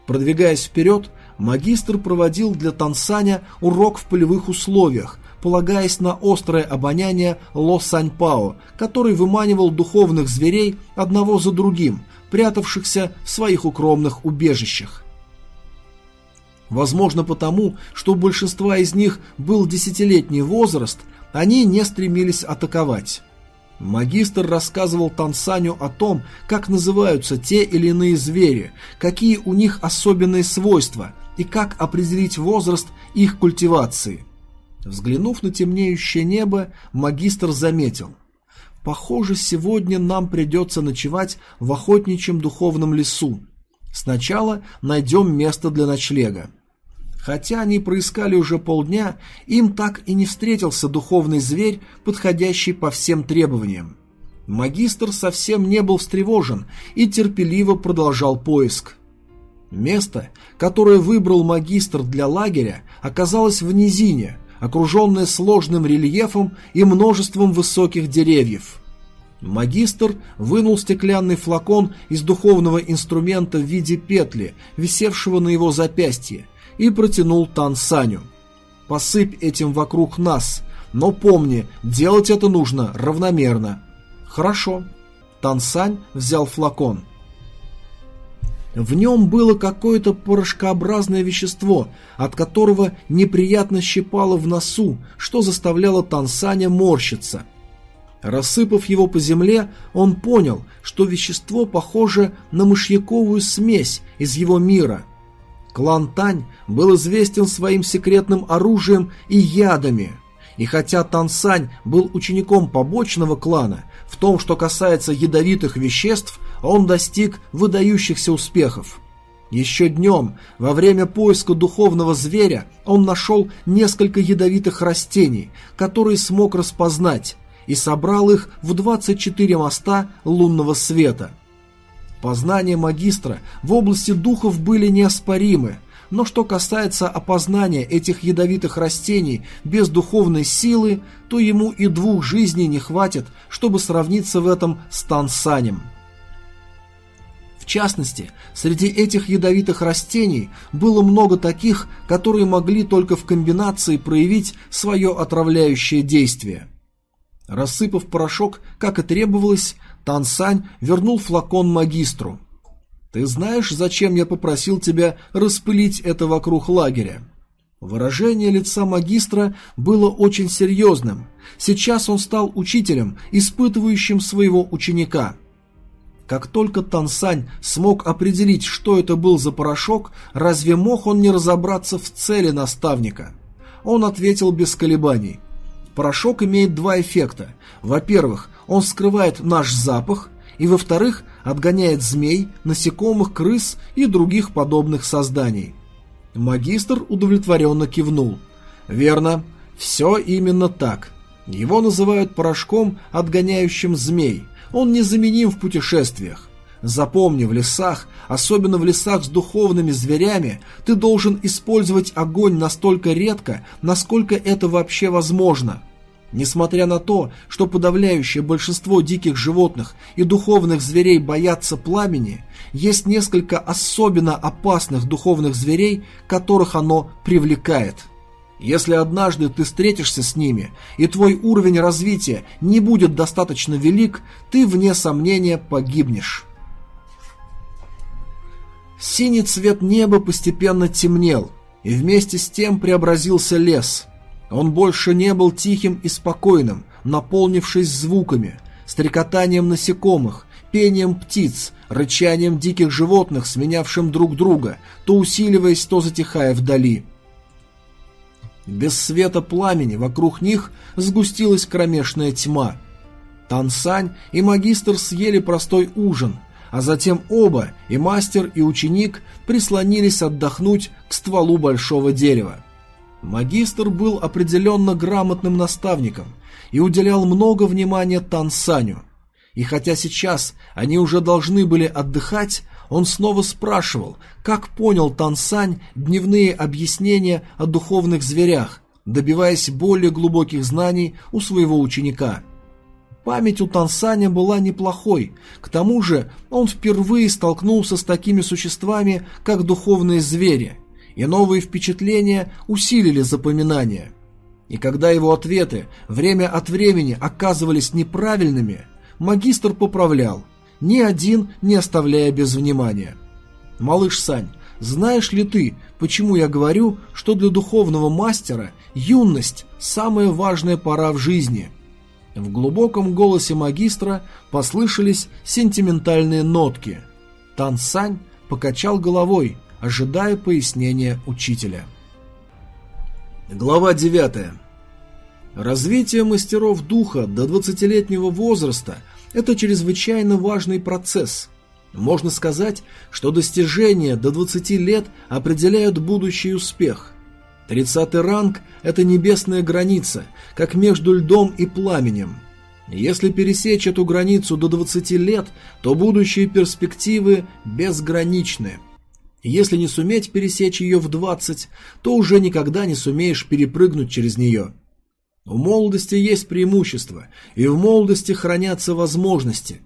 Продвигаясь вперед, магистр проводил для Тансаня урок в полевых условиях, полагаясь на острое обоняние Ло Саньпао, который выманивал духовных зверей одного за другим, прятавшихся в своих укромных убежищах. Возможно потому, что у большинства из них был десятилетний возраст, они не стремились атаковать. Магистр рассказывал Тансаню о том, как называются те или иные звери, какие у них особенные свойства и как определить возраст их культивации. Взглянув на темнеющее небо, магистр заметил. «Похоже, сегодня нам придется ночевать в охотничьем духовном лесу. Сначала найдем место для ночлега». Хотя они проискали уже полдня, им так и не встретился духовный зверь, подходящий по всем требованиям. Магистр совсем не был встревожен и терпеливо продолжал поиск. Место, которое выбрал магистр для лагеря, оказалось в низине, окруженное сложным рельефом и множеством высоких деревьев. Магистр вынул стеклянный флакон из духовного инструмента в виде петли, висевшего на его запястье, и протянул Тан Саню. «Посыпь этим вокруг нас, но помни, делать это нужно равномерно». «Хорошо». Тан Сань взял флакон. В нем было какое-то порошкообразное вещество, от которого неприятно щипало в носу, что заставляло Тансаня морщиться. Рассыпав его по земле, он понял, что вещество похоже на мышьяковую смесь из его мира. Клан Тань был известен своим секретным оружием и ядами. И хотя Тансань был учеником побочного клана, в том, что касается ядовитых веществ, он достиг выдающихся успехов. Еще днем, во время поиска духовного зверя, он нашел несколько ядовитых растений, которые смог распознать, и собрал их в 24 моста лунного света. Познания магистра в области духов были неоспоримы, но что касается опознания этих ядовитых растений без духовной силы, то ему и двух жизней не хватит, чтобы сравниться в этом с Тансанем. Частности, среди этих ядовитых растений было много таких, которые могли только в комбинации проявить свое отравляющее действие. Рассыпав порошок, как и требовалось, Тансань вернул флакон магистру. «Ты знаешь, зачем я попросил тебя распылить это вокруг лагеря?» Выражение лица магистра было очень серьезным. Сейчас он стал учителем, испытывающим своего ученика. Как только Тансань смог определить, что это был за порошок, разве мог он не разобраться в цели наставника? Он ответил без колебаний. Порошок имеет два эффекта. Во-первых, он скрывает наш запах, и, во-вторых, отгоняет змей, насекомых, крыс и других подобных созданий. Магистр удовлетворенно кивнул. «Верно, все именно так. Его называют порошком, отгоняющим змей. Он незаменим в путешествиях. Запомни, в лесах, особенно в лесах с духовными зверями, ты должен использовать огонь настолько редко, насколько это вообще возможно. Несмотря на то, что подавляющее большинство диких животных и духовных зверей боятся пламени, есть несколько особенно опасных духовных зверей, которых оно привлекает. Если однажды ты встретишься с ними, и твой уровень развития не будет достаточно велик, ты, вне сомнения, погибнешь. Синий цвет неба постепенно темнел, и вместе с тем преобразился лес – он больше не был тихим и спокойным, наполнившись звуками, стрекотанием насекомых, пением птиц, рычанием диких животных, сменявшим друг друга, то усиливаясь, то затихая вдали. Без света пламени вокруг них сгустилась кромешная тьма. Тансань и магистр съели простой ужин, а затем оба, и мастер, и ученик, прислонились отдохнуть к стволу большого дерева. Магистр был определенно грамотным наставником и уделял много внимания Тансаню. И хотя сейчас они уже должны были отдыхать, он снова спрашивал, как понял Тансань дневные объяснения о духовных зверях, добиваясь более глубоких знаний у своего ученика. Память у Тансаня была неплохой, к тому же он впервые столкнулся с такими существами, как духовные звери, и новые впечатления усилили запоминание. И когда его ответы время от времени оказывались неправильными, магистр поправлял, ни один не оставляя без внимания. «Малыш Сань, знаешь ли ты, почему я говорю, что для духовного мастера юность – самая важная пора в жизни?» В глубоком голосе магистра послышались сентиментальные нотки. Тан Сань покачал головой, ожидая пояснения учителя. Глава 9. Развитие мастеров духа до 20-летнего возраста – это чрезвычайно важный процесс. Можно сказать, что достижения до 20 лет определяют будущий успех. 30 ранг – это небесная граница, как между льдом и пламенем. Если пересечь эту границу до 20 лет, то будущие перспективы безграничны. Если не суметь пересечь ее в 20, то уже никогда не сумеешь перепрыгнуть через нее. В молодости есть преимущества, и в молодости хранятся возможности.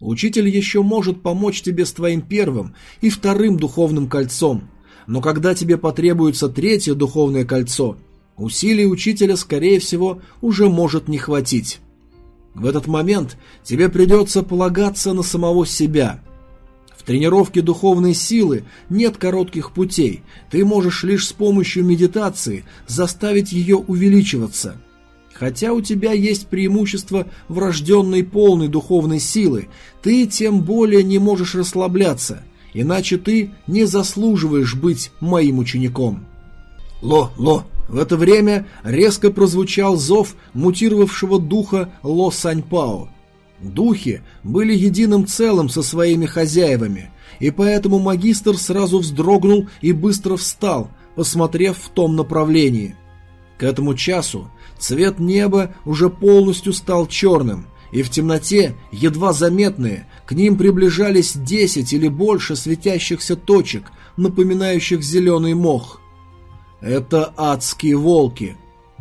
Учитель еще может помочь тебе с твоим первым и вторым духовным кольцом, но когда тебе потребуется третье духовное кольцо, усилий учителя, скорее всего, уже может не хватить. В этот момент тебе придется полагаться на самого себя. В тренировке духовной силы нет коротких путей, ты можешь лишь с помощью медитации заставить ее увеличиваться – Хотя у тебя есть преимущество врожденной полной духовной силы, ты тем более не можешь расслабляться, иначе ты не заслуживаешь быть моим учеником. Ло, Ло, в это время резко прозвучал зов мутировавшего духа Ло Саньпао. Духи были единым целым со своими хозяевами, и поэтому магистр сразу вздрогнул и быстро встал, посмотрев в том направлении. К этому часу Цвет неба уже полностью стал черным, и в темноте, едва заметные, к ним приближались десять или больше светящихся точек, напоминающих зеленый мох. Это адские волки.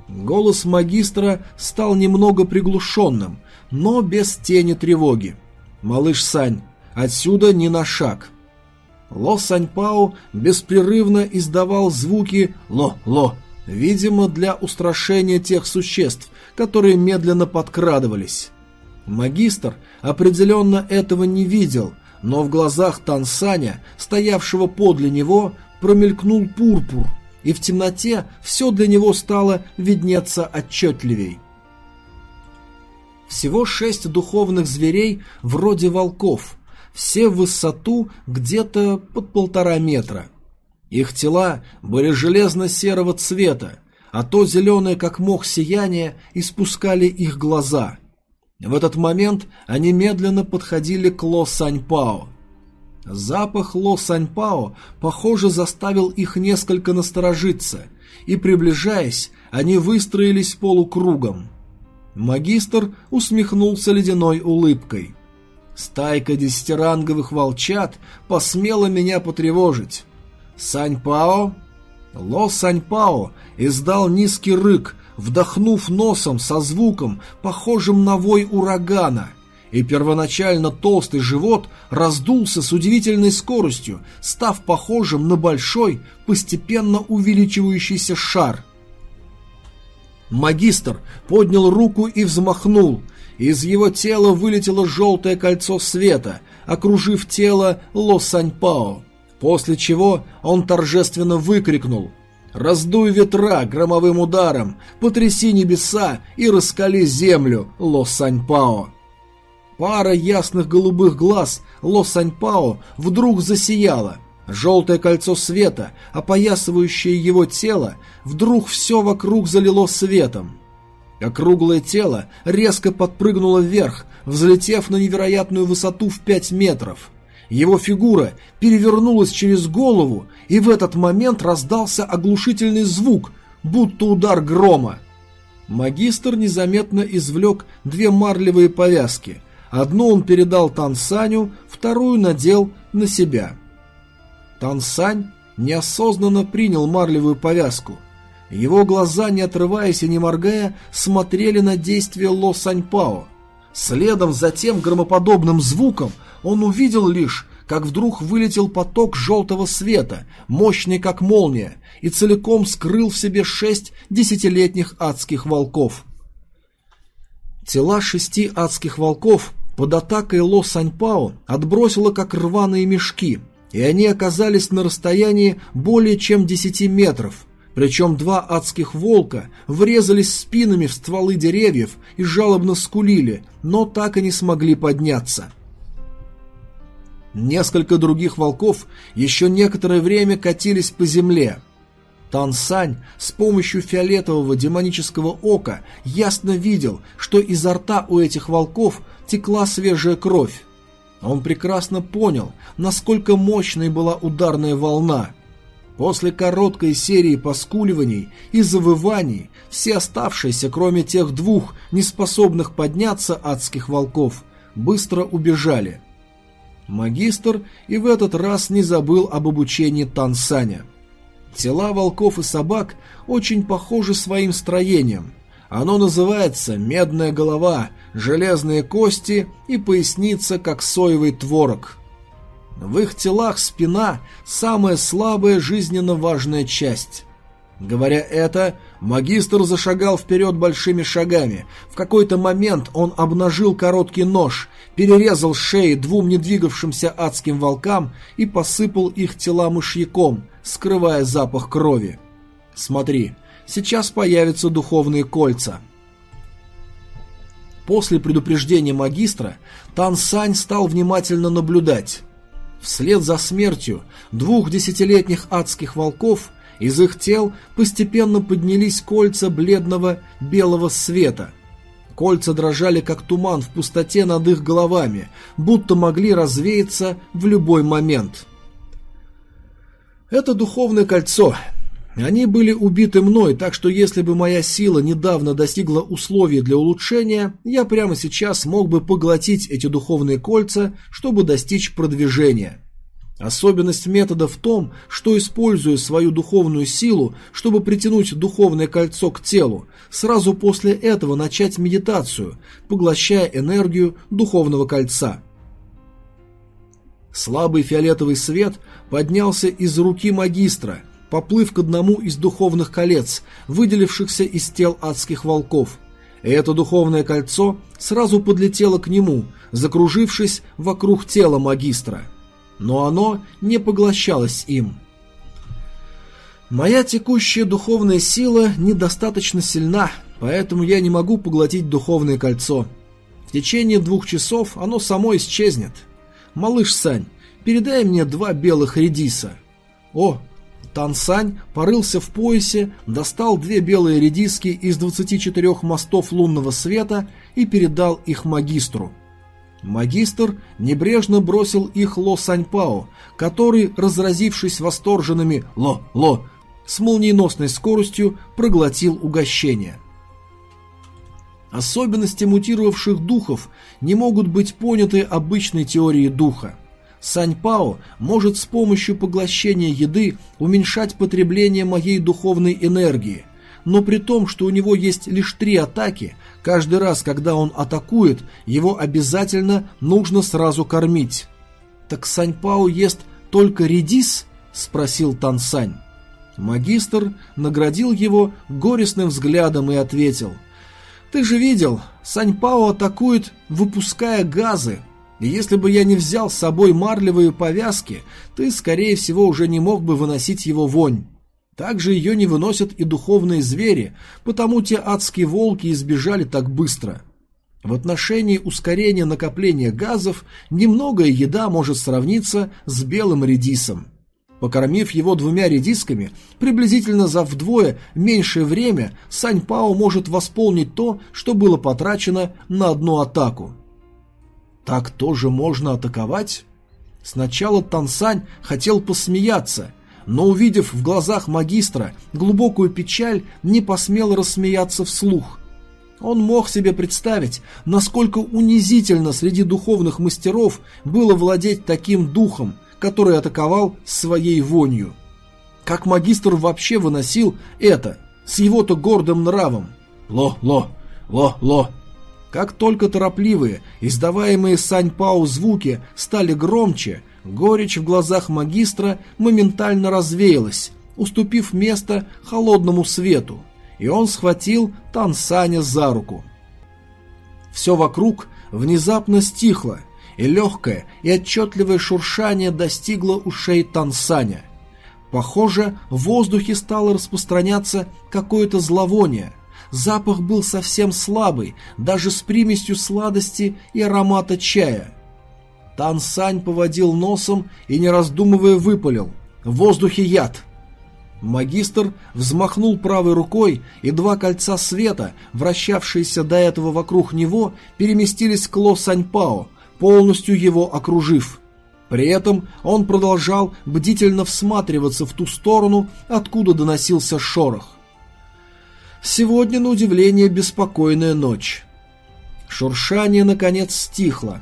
Голос магистра стал немного приглушенным, но без тени тревоги. «Малыш Сань, отсюда не на шаг». Ло Саньпао беспрерывно издавал звуки «ло-ло», Видимо, для устрашения тех существ, которые медленно подкрадывались. Магистр определенно этого не видел, но в глазах Тансаня, стоявшего подле него, промелькнул пурпур, и в темноте все для него стало виднеться отчетливей. Всего шесть духовных зверей вроде волков, все в высоту где-то под полтора метра – их тела были железно-серого цвета, а то зеленое, как мох сияние, испускали их глаза. В этот момент они медленно подходили к Ло Саньпао. Запах Ло Саньпао, похоже, заставил их несколько насторожиться, и, приближаясь, они выстроились полукругом. Магистр усмехнулся ледяной улыбкой. «Стайка десятиранговых волчат посмела меня потревожить. Саньпао? Ло Саньпао издал низкий рык, вдохнув носом со звуком, похожим на вой урагана, и первоначально толстый живот раздулся с удивительной скоростью, став похожим на большой, постепенно увеличивающийся шар. Магистр поднял руку и взмахнул. Из его тела вылетело желтое кольцо света, окружив тело Ло Саньпао. После чего он торжественно выкрикнул «Раздуй ветра громовым ударом, потряси небеса и раскали землю, Ло Саньпао!» Пара ясных голубых глаз Ло Саньпао вдруг засияла. Желтое кольцо света, опоясывающее его тело, вдруг все вокруг залило светом. Округлое тело резко подпрыгнуло вверх, взлетев на невероятную высоту в 5 метров. Его фигура перевернулась через голову, и в этот момент раздался оглушительный звук, будто удар грома. Магистр незаметно извлек две марлевые повязки. Одну он передал Тансаню, вторую надел на себя. Тансань неосознанно принял марлевую повязку. Его глаза, не отрываясь и не моргая, смотрели на действия Ло Саньпао. Следом за тем громоподобным звуком он увидел лишь, как вдруг вылетел поток желтого света, мощный как молния, и целиком скрыл в себе шесть десятилетних адских волков. Тела шести адских волков под атакой Ло Саньпао отбросило как рваные мешки, и они оказались на расстоянии более чем десяти метров, причем два адских волка врезались спинами в стволы деревьев и жалобно скулили, но так и не смогли подняться. Несколько других волков еще некоторое время катились по земле. Тансань с помощью фиолетового демонического ока ясно видел, что изо рта у этих волков текла свежая кровь. Он прекрасно понял, насколько мощной была ударная волна. После короткой серии поскуливаний и завываний все оставшиеся, кроме тех двух, неспособных подняться адских волков, быстро убежали. Магистр и в этот раз не забыл об обучении Тансаня. Тела волков и собак очень похожи своим строением. Оно называется «медная голова», «железные кости» и «поясница, как соевый творог». В их телах спина – самая слабая жизненно важная часть. Говоря это, магистр зашагал вперед большими шагами. В какой-то момент он обнажил короткий нож, перерезал шеи двум недвигавшимся адским волкам и посыпал их тела мышьяком, скрывая запах крови. «Смотри, сейчас появятся духовные кольца». После предупреждения магистра Тан Сань стал внимательно наблюдать. Вслед за смертью двух десятилетних адских волков из их тел постепенно поднялись кольца бледного белого света. Кольца дрожали, как туман в пустоте над их головами, будто могли развеяться в любой момент. Это духовное кольцо. Они были убиты мной, так что если бы моя сила недавно достигла условий для улучшения, я прямо сейчас мог бы поглотить эти духовные кольца, чтобы достичь продвижения. Особенность метода в том, что используя свою духовную силу, чтобы притянуть духовное кольцо к телу, сразу после этого начать медитацию, поглощая энергию духовного кольца. Слабый фиолетовый свет поднялся из руки магистра, поплыв к одному из духовных колец, выделившихся из тел адских волков. И это духовное кольцо сразу подлетело к нему, закружившись вокруг тела магистра – но оно не поглощалось им. Моя текущая духовная сила недостаточно сильна, поэтому я не могу поглотить духовное кольцо. В течение двух часов оно само исчезнет. Малыш Сань, передай мне два белых редиса. О, Тансань порылся в поясе, достал две белые редиски из 24 мостов лунного света и передал их магистру. Магистр небрежно бросил их Ло Саньпао, который, разразившись восторженными «Ло-Ло», с молниеносной скоростью проглотил угощение. Особенности мутировавших духов не могут быть поняты обычной теорией духа. Саньпао может с помощью поглощения еды уменьшать потребление моей духовной энергии – но при том, что у него есть лишь три атаки, каждый раз, когда он атакует, его обязательно нужно сразу кормить. «Так Саньпао ест только редис?» – спросил Тансань. Магистр наградил его горестным взглядом и ответил. «Ты же видел, Саньпао атакует, выпуская газы. И если бы я не взял с собой марлевые повязки, ты, скорее всего, уже не мог бы выносить его вонь. Также ее не выносят и духовные звери, потому те адские волки избежали так быстро. В отношении ускорения накопления газов немногое еда может сравниться с белым редисом. Покормив его двумя редисками, приблизительно за вдвое меньшее время Сань Пао может восполнить то, что было потрачено на одну атаку. Так тоже можно атаковать? Сначала Тансань хотел посмеяться, но увидев в глазах магистра глубокую печаль, не посмел рассмеяться вслух. Он мог себе представить, насколько унизительно среди духовных мастеров было владеть таким духом, который атаковал своей вонью. Как магистр вообще выносил это, с его-то гордым нравом? Ло-ло, ло-ло. Как только торопливые, издаваемые Сань Пау звуки стали громче, горечь в глазах магистра моментально развеялась, уступив место холодному свету, и он схватил Тансаня за руку. Все вокруг внезапно стихло, и легкое и отчетливое шуршание достигло ушей Тансаня. Похоже, в воздухе стало распространяться какое-то зловоние. Запах был совсем слабый, даже с примесью сладости и аромата чая. Тансань поводил носом и, не раздумывая, выпалил. «В воздухе яд!» Магистр взмахнул правой рукой, и два кольца света, вращавшиеся до этого вокруг него, переместились к Ло Саньпао, полностью его окружив. При этом он продолжал бдительно всматриваться в ту сторону, откуда доносился шорох. Сегодня, на удивление, беспокойная ночь. Шуршание, наконец, стихло.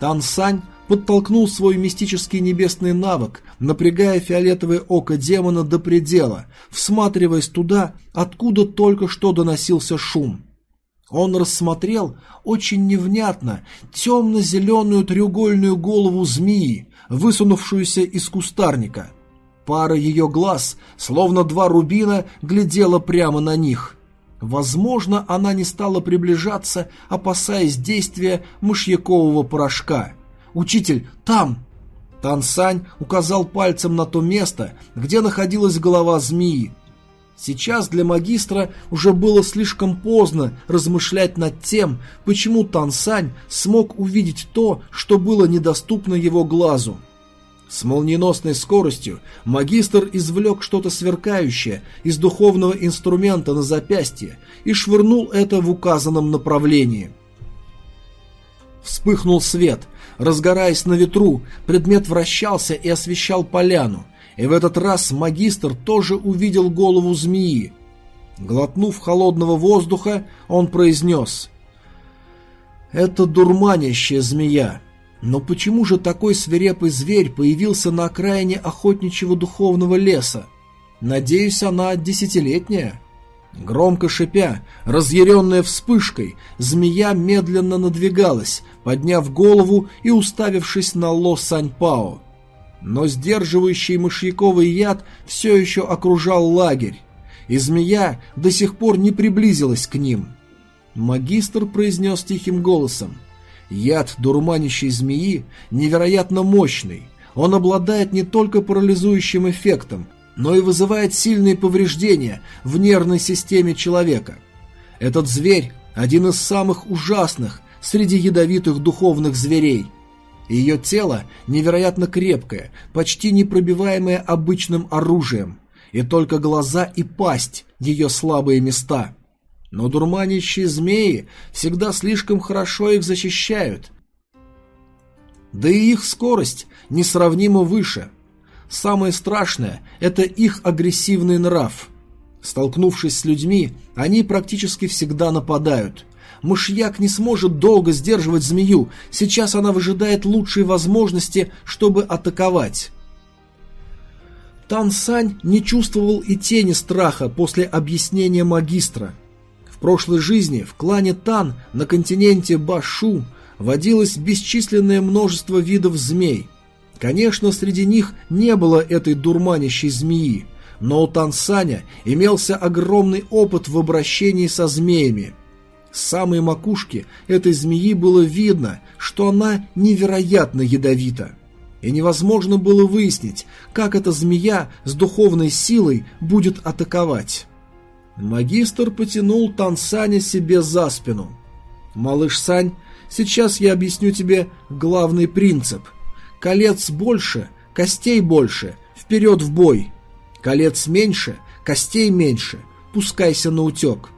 Тансань подтолкнул свой мистический небесный навык, напрягая фиолетовое око демона до предела, всматриваясь туда, откуда только что доносился шум. Он рассмотрел очень невнятно темно-зеленую треугольную голову змеи, высунувшуюся из кустарника. Пара ее глаз, словно два рубина, глядела прямо на них. Возможно, она не стала приближаться, опасаясь действия мышьякового порошка. «Учитель, там!» Тансань указал пальцем на то место, где находилась голова змеи. Сейчас для магистра уже было слишком поздно размышлять над тем, почему Тансань смог увидеть то, что было недоступно его глазу. С молниеносной скоростью магистр извлек что-то сверкающее из духовного инструмента на запястье и швырнул это в указанном направлении. Вспыхнул свет. Разгораясь на ветру, предмет вращался и освещал поляну, и в этот раз магистр тоже увидел голову змеи. Глотнув холодного воздуха, он произнес «Это дурманящая змея. Но почему же такой свирепый зверь появился на окраине охотничьего духовного леса? Надеюсь, она десятилетняя?» Громко шипя, разъяренная вспышкой, змея медленно надвигалась, подняв голову и уставившись на Ло Саньпао но сдерживающий мышьяковый яд все еще окружал лагерь, и змея до сих пор не приблизилась к ним. Магистр произнес тихим голосом, «Яд дурманящей змеи невероятно мощный, он обладает не только парализующим эффектом, но и вызывает сильные повреждения в нервной системе человека. Этот зверь – один из самых ужасных среди ядовитых духовных зверей – ее тело невероятно крепкое, почти непробиваемое обычным оружием, и только глаза и пасть – ее слабые места. Но дурманящие змеи всегда слишком хорошо их защищают. Да и их скорость несравнимо выше. Самое страшное – это их агрессивный нрав. Столкнувшись с людьми, они практически всегда нападают – Мышьяк не сможет долго сдерживать змею, сейчас она выжидает лучшие возможности, чтобы атаковать. Тан Сань не чувствовал и тени страха после объяснения магистра. Прошлой жизни в клане Тан на континенте Башу водилось бесчисленное множество видов змей. Конечно, среди них не было этой дурманящей змеи, но у Тан Саня имелся огромный опыт в обращении со змеями – с самой макушки этой змеи было видно, что она невероятно ядовита. И невозможно было выяснить, как эта змея с духовной силой будет атаковать. Магистр потянул Тансаня себе за спину. «Малыш Сань, сейчас я объясню тебе главный принцип. Колец больше, костей больше, Вперед в бой! Колец меньше, костей меньше, пускайся на утек.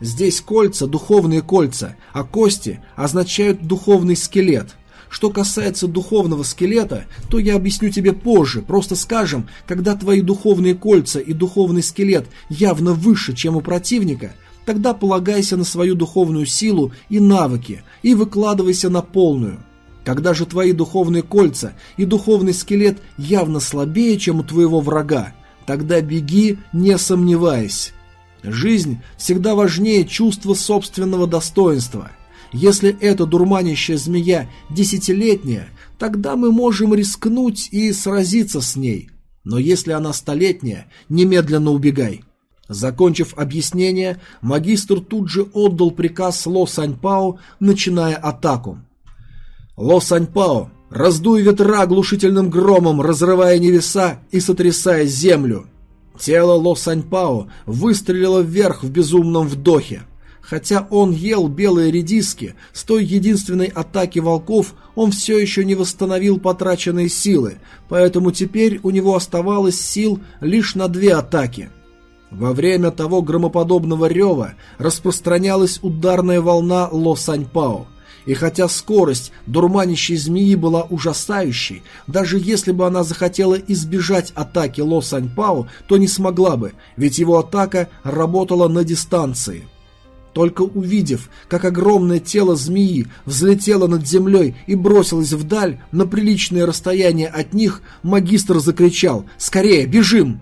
Здесь кольца – духовные кольца, а кости означают духовный скелет. Что касается духовного скелета, то я объясню тебе позже, просто скажем, когда твои духовные кольца и духовный скелет явно выше, чем у противника, тогда полагайся на свою духовную силу и навыки и выкладывайся на полную. Когда же твои духовные кольца и духовный скелет явно слабее, чем у твоего врага, тогда беги, не сомневаясь. Жизнь всегда важнее чувства собственного достоинства. Если эта дурманящая змея десятилетняя, тогда мы можем рискнуть и сразиться с ней. Но если она столетняя, немедленно убегай. Закончив объяснение, магистр тут же отдал приказ Ло Саньпао, начиная атаку. Ло Саньпао, раздуй ветра оглушительным громом, разрывая небеса и сотрясая землю. Тело Ло Саньпао выстрелило вверх в безумном вдохе. Хотя он ел белые редиски, с той единственной атаки волков он все еще не восстановил потраченные силы, поэтому теперь у него оставалось сил лишь на две атаки. Во время того громоподобного рева распространялась ударная волна Ло Саньпао. И хотя скорость дурманящей змеи была ужасающей, даже если бы она захотела избежать атаки Ло Саньпао, то не смогла бы, ведь его атака работала на дистанции. Только увидев, как огромное тело змеи взлетело над землей и бросилось вдаль на приличное расстояние от них, магистр закричал «Скорее, бежим!»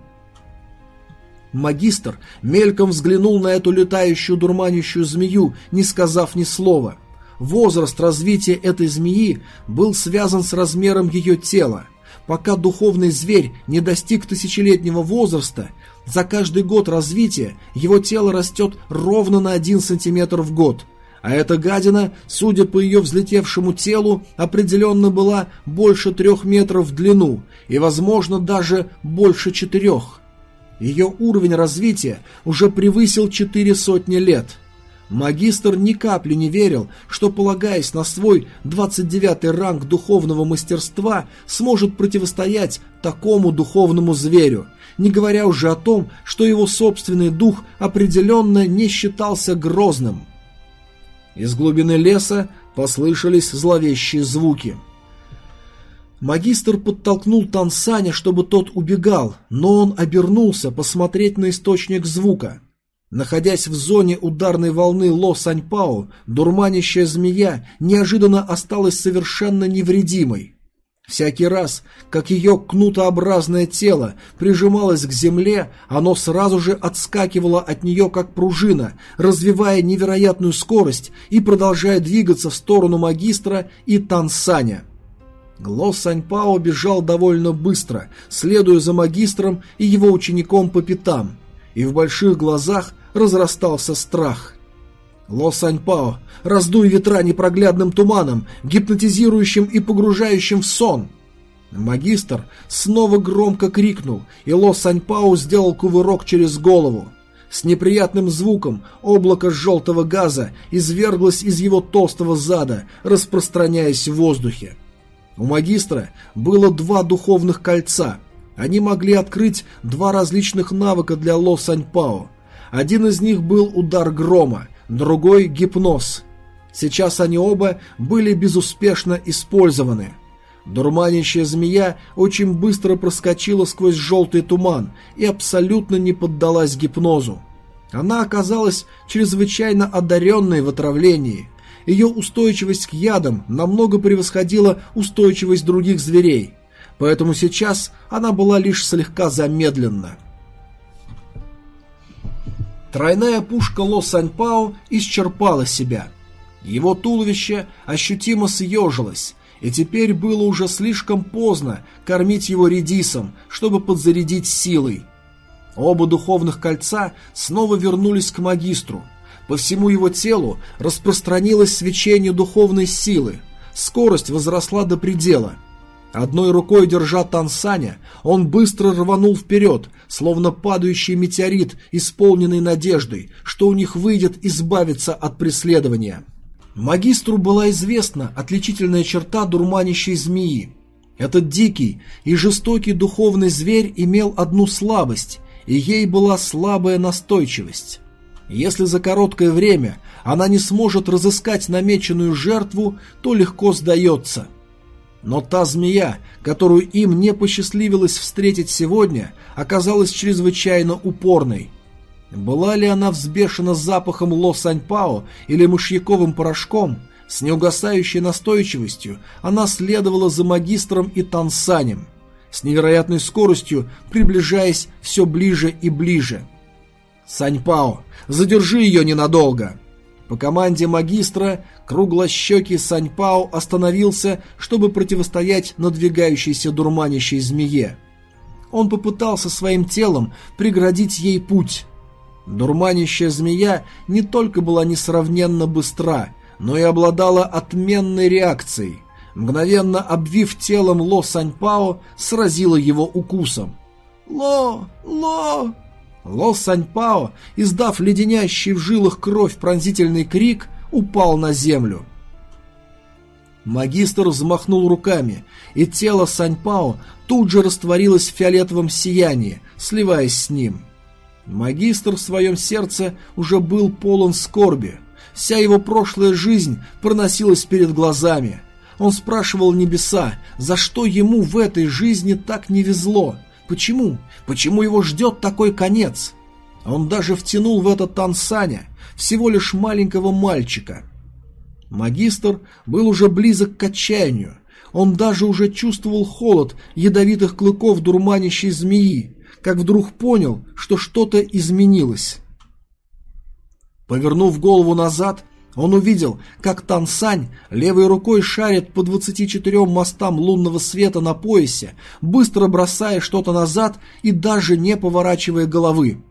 Магистр мельком взглянул на эту летающую дурманящую змею, не сказав ни слова. Возраст развития этой змеи был связан с размером ее тела. Пока духовный зверь не достиг тысячелетнего возраста, за каждый год развития его тело растет ровно на 1 сантиметр в год. А эта гадина, судя по ее взлетевшему телу, определенно была больше трех метров в длину и, возможно, даже больше четырех. Ее уровень развития уже превысил четыре сотни лет – Магистр ни капли не верил, что, полагаясь на свой 29-й ранг духовного мастерства, сможет противостоять такому духовному зверю, не говоря уже о том, что его собственный дух определенно не считался грозным. Из глубины леса послышались зловещие звуки. Магистр подтолкнул Тансаня, чтобы тот убегал, но он обернулся посмотреть на источник звука. Находясь в зоне ударной волны Ло Саньпао, дурманящая змея неожиданно осталась совершенно невредимой. Всякий раз, как ее кнутообразное тело прижималось к земле, оно сразу же отскакивало от нее как пружина, развивая невероятную скорость и продолжая двигаться в сторону магистра и Тансаня. Гло Саньпао бежал довольно быстро, следуя за магистром и его учеником по пятам, и в больших глазах разрастался страх. Ло Саньпао, раздуй ветра непроглядным туманом, гипнотизирующим и погружающим в сон. Магистр снова громко крикнул, и Ло Саньпао сделал кувырок через голову. С неприятным звуком облако желтого газа изверглось из его толстого зада, распространяясь в воздухе. У магистра было два духовных кольца. Они могли открыть два различных навыка для Ло Саньпао. Один из них был удар грома, другой – гипноз. Сейчас они оба были безуспешно использованы. Дурманящая змея очень быстро проскочила сквозь желтый туман и абсолютно не поддалась гипнозу. Она оказалась чрезвычайно одаренной в отравлении. Ее устойчивость к ядам намного превосходила устойчивость других зверей, поэтому сейчас она была лишь слегка замедлена. Тройная пушка Ло Саньпао исчерпала себя. Его туловище ощутимо съежилось, и теперь было уже слишком поздно кормить его редисом, чтобы подзарядить силой. Оба духовных кольца снова вернулись к магистру. По всему его телу распространилось свечение духовной силы. Скорость возросла до предела – Одной рукой держа Тансаня, он быстро рванул вперед, словно падающий метеорит, исполненный надеждой, что у них выйдет избавиться от преследования. Магистру была известна отличительная черта дурманящей змеи. Этот дикий и жестокий духовный зверь имел одну слабость, и ей была слабая настойчивость. Если за короткое время она не сможет разыскать намеченную жертву, то легко сдается. Но та змея, которую им не посчастливилось встретить сегодня, оказалась чрезвычайно упорной. Была ли она взбешена запахом ло-саньпао или мышьяковым порошком, с неугасающей настойчивостью она следовала за магистром и Тансанем, с невероятной скоростью приближаясь все ближе и ближе. «Саньпао, задержи ее ненадолго!» По команде магистра круглощекий Саньпао остановился, чтобы противостоять надвигающейся дурманящей змее. Он попытался своим телом преградить ей путь. Дурманящая змея не только была несравненно быстра, но и обладала отменной реакцией. Мгновенно обвив телом Ло Саньпао, сразила его укусом. «Ло! Ло!» Ло Саньпао, издав леденящий в жилах кровь пронзительный крик, упал на землю. Магистр взмахнул руками, и тело Саньпао тут же растворилось в фиолетовом сиянии, сливаясь с ним. Магистр в своем сердце уже был полон скорби. Вся его прошлая жизнь проносилась перед глазами. Он спрашивал небеса, за что ему в этой жизни так не везло – Почему? Почему его ждет такой конец? Он даже втянул в это Тансаня, всего лишь маленького мальчика. Магистр был уже близок к отчаянию. Он даже уже чувствовал холод ядовитых клыков дурманящей змеи, как вдруг понял, что что-то изменилось. Повернув голову назад, он увидел, как Тансань левой рукой шарит по 24 мостам лунного света на поясе, быстро бросая что-то назад и даже не поворачивая головы.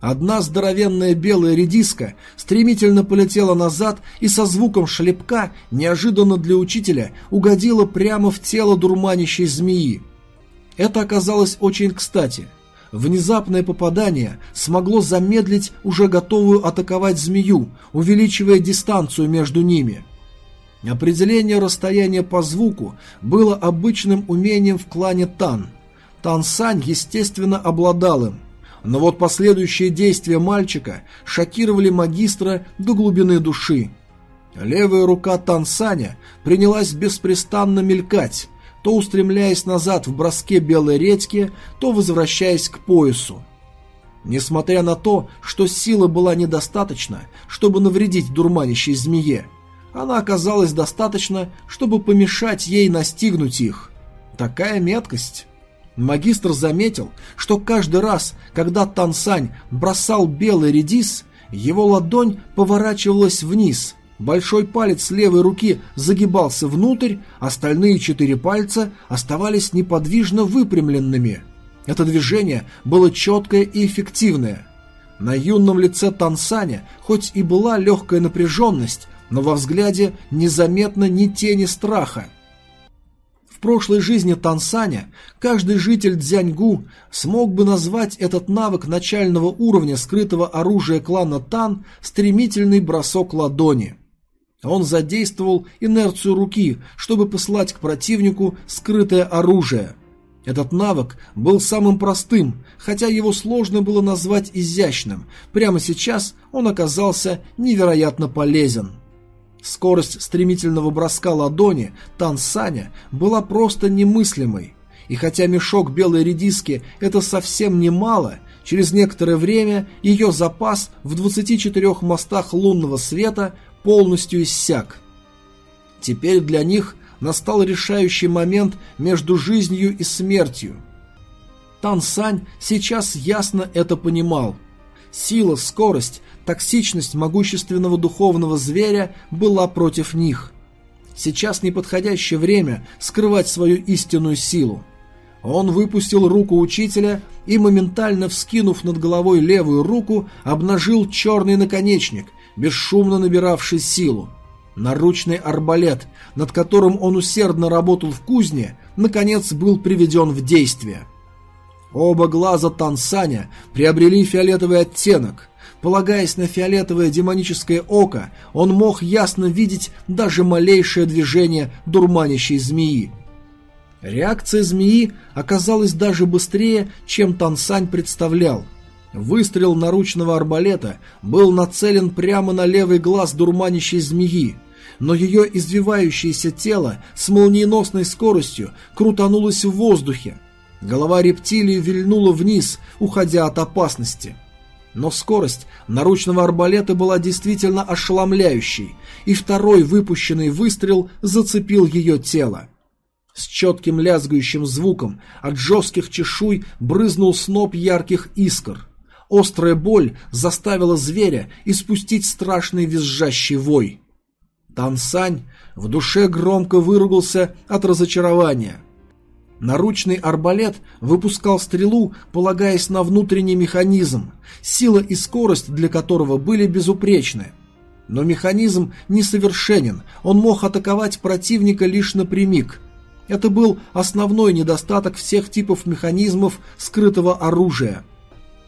Одна здоровенная белая редиска стремительно полетела назад и со звуком шлепка, неожиданно для учителя, угодила прямо в тело дурманящей змеи. Это оказалось очень кстати – Внезапное попадание смогло замедлить уже готовую атаковать змею, увеличивая дистанцию между ними. Определение расстояния по звуку было обычным умением в клане Тан. Тан Сань, естественно, обладал им. Но вот последующие действия мальчика шокировали магистра до глубины души. Левая рука Тан Саня принялась беспрестанно мелькать, то устремляясь назад в броске белой редьки, то возвращаясь к поясу. Несмотря на то, что силы была недостаточно, чтобы навредить дурманящей змее, она оказалась достаточно, чтобы помешать ей настигнуть их. Такая меткость. Магистр заметил, что каждый раз, когда Тансань бросал белый редис, его ладонь поворачивалась вниз – Большой палец левой руки загибался внутрь, остальные четыре пальца оставались неподвижно выпрямленными. Это движение было четкое и эффективное. На юном лице Тансаня хоть и была легкая напряженность, но во взгляде незаметно ни тени страха. В прошлой жизни Тансаня каждый житель Дзяньгу смог бы назвать этот навык начального уровня скрытого оружия клана Тан стремительный бросок ладони. Он задействовал инерцию руки, чтобы послать к противнику скрытое оружие. Этот навык был самым простым, хотя его сложно было назвать изящным. Прямо сейчас он оказался невероятно полезен. Скорость стремительного броска ладони Тансаня была просто немыслимой. И хотя мешок белой редиски это совсем немало, через некоторое время ее запас в 24 мостах лунного света полностью иссяк. Теперь для них настал решающий момент между жизнью и смертью. Тан Сань сейчас ясно это понимал. Сила, скорость, токсичность могущественного духовного зверя была против них. Сейчас неподходящее время скрывать свою истинную силу. Он выпустил руку учителя и, моментально вскинув над головой левую руку, обнажил черный наконечник, бесшумно набиравший силу. Наручный арбалет, над которым он усердно работал в кузне, наконец был приведен в действие. Оба глаза Тансаня приобрели фиолетовый оттенок. Полагаясь на фиолетовое демоническое око, он мог ясно видеть даже малейшее движение дурманящей змеи. Реакция змеи оказалась даже быстрее, чем Тансань представлял. Выстрел наручного арбалета был нацелен прямо на левый глаз дурманящей змеи, но ее извивающееся тело с молниеносной скоростью крутанулось в воздухе. Голова рептилии вильнула вниз, уходя от опасности. Но скорость наручного арбалета была действительно ошеломляющей, и второй выпущенный выстрел зацепил ее тело. С четким лязгающим звуком от жестких чешуй брызнул сноп ярких искр. Острая боль заставила зверя испустить страшный визжащий вой. Тансань в душе громко выругался от разочарования. Наручный арбалет выпускал стрелу, полагаясь на внутренний механизм, сила и скорость для которого были безупречны. Но механизм несовершенен, он мог атаковать противника лишь напрямик. Это был основной недостаток всех типов механизмов скрытого оружия.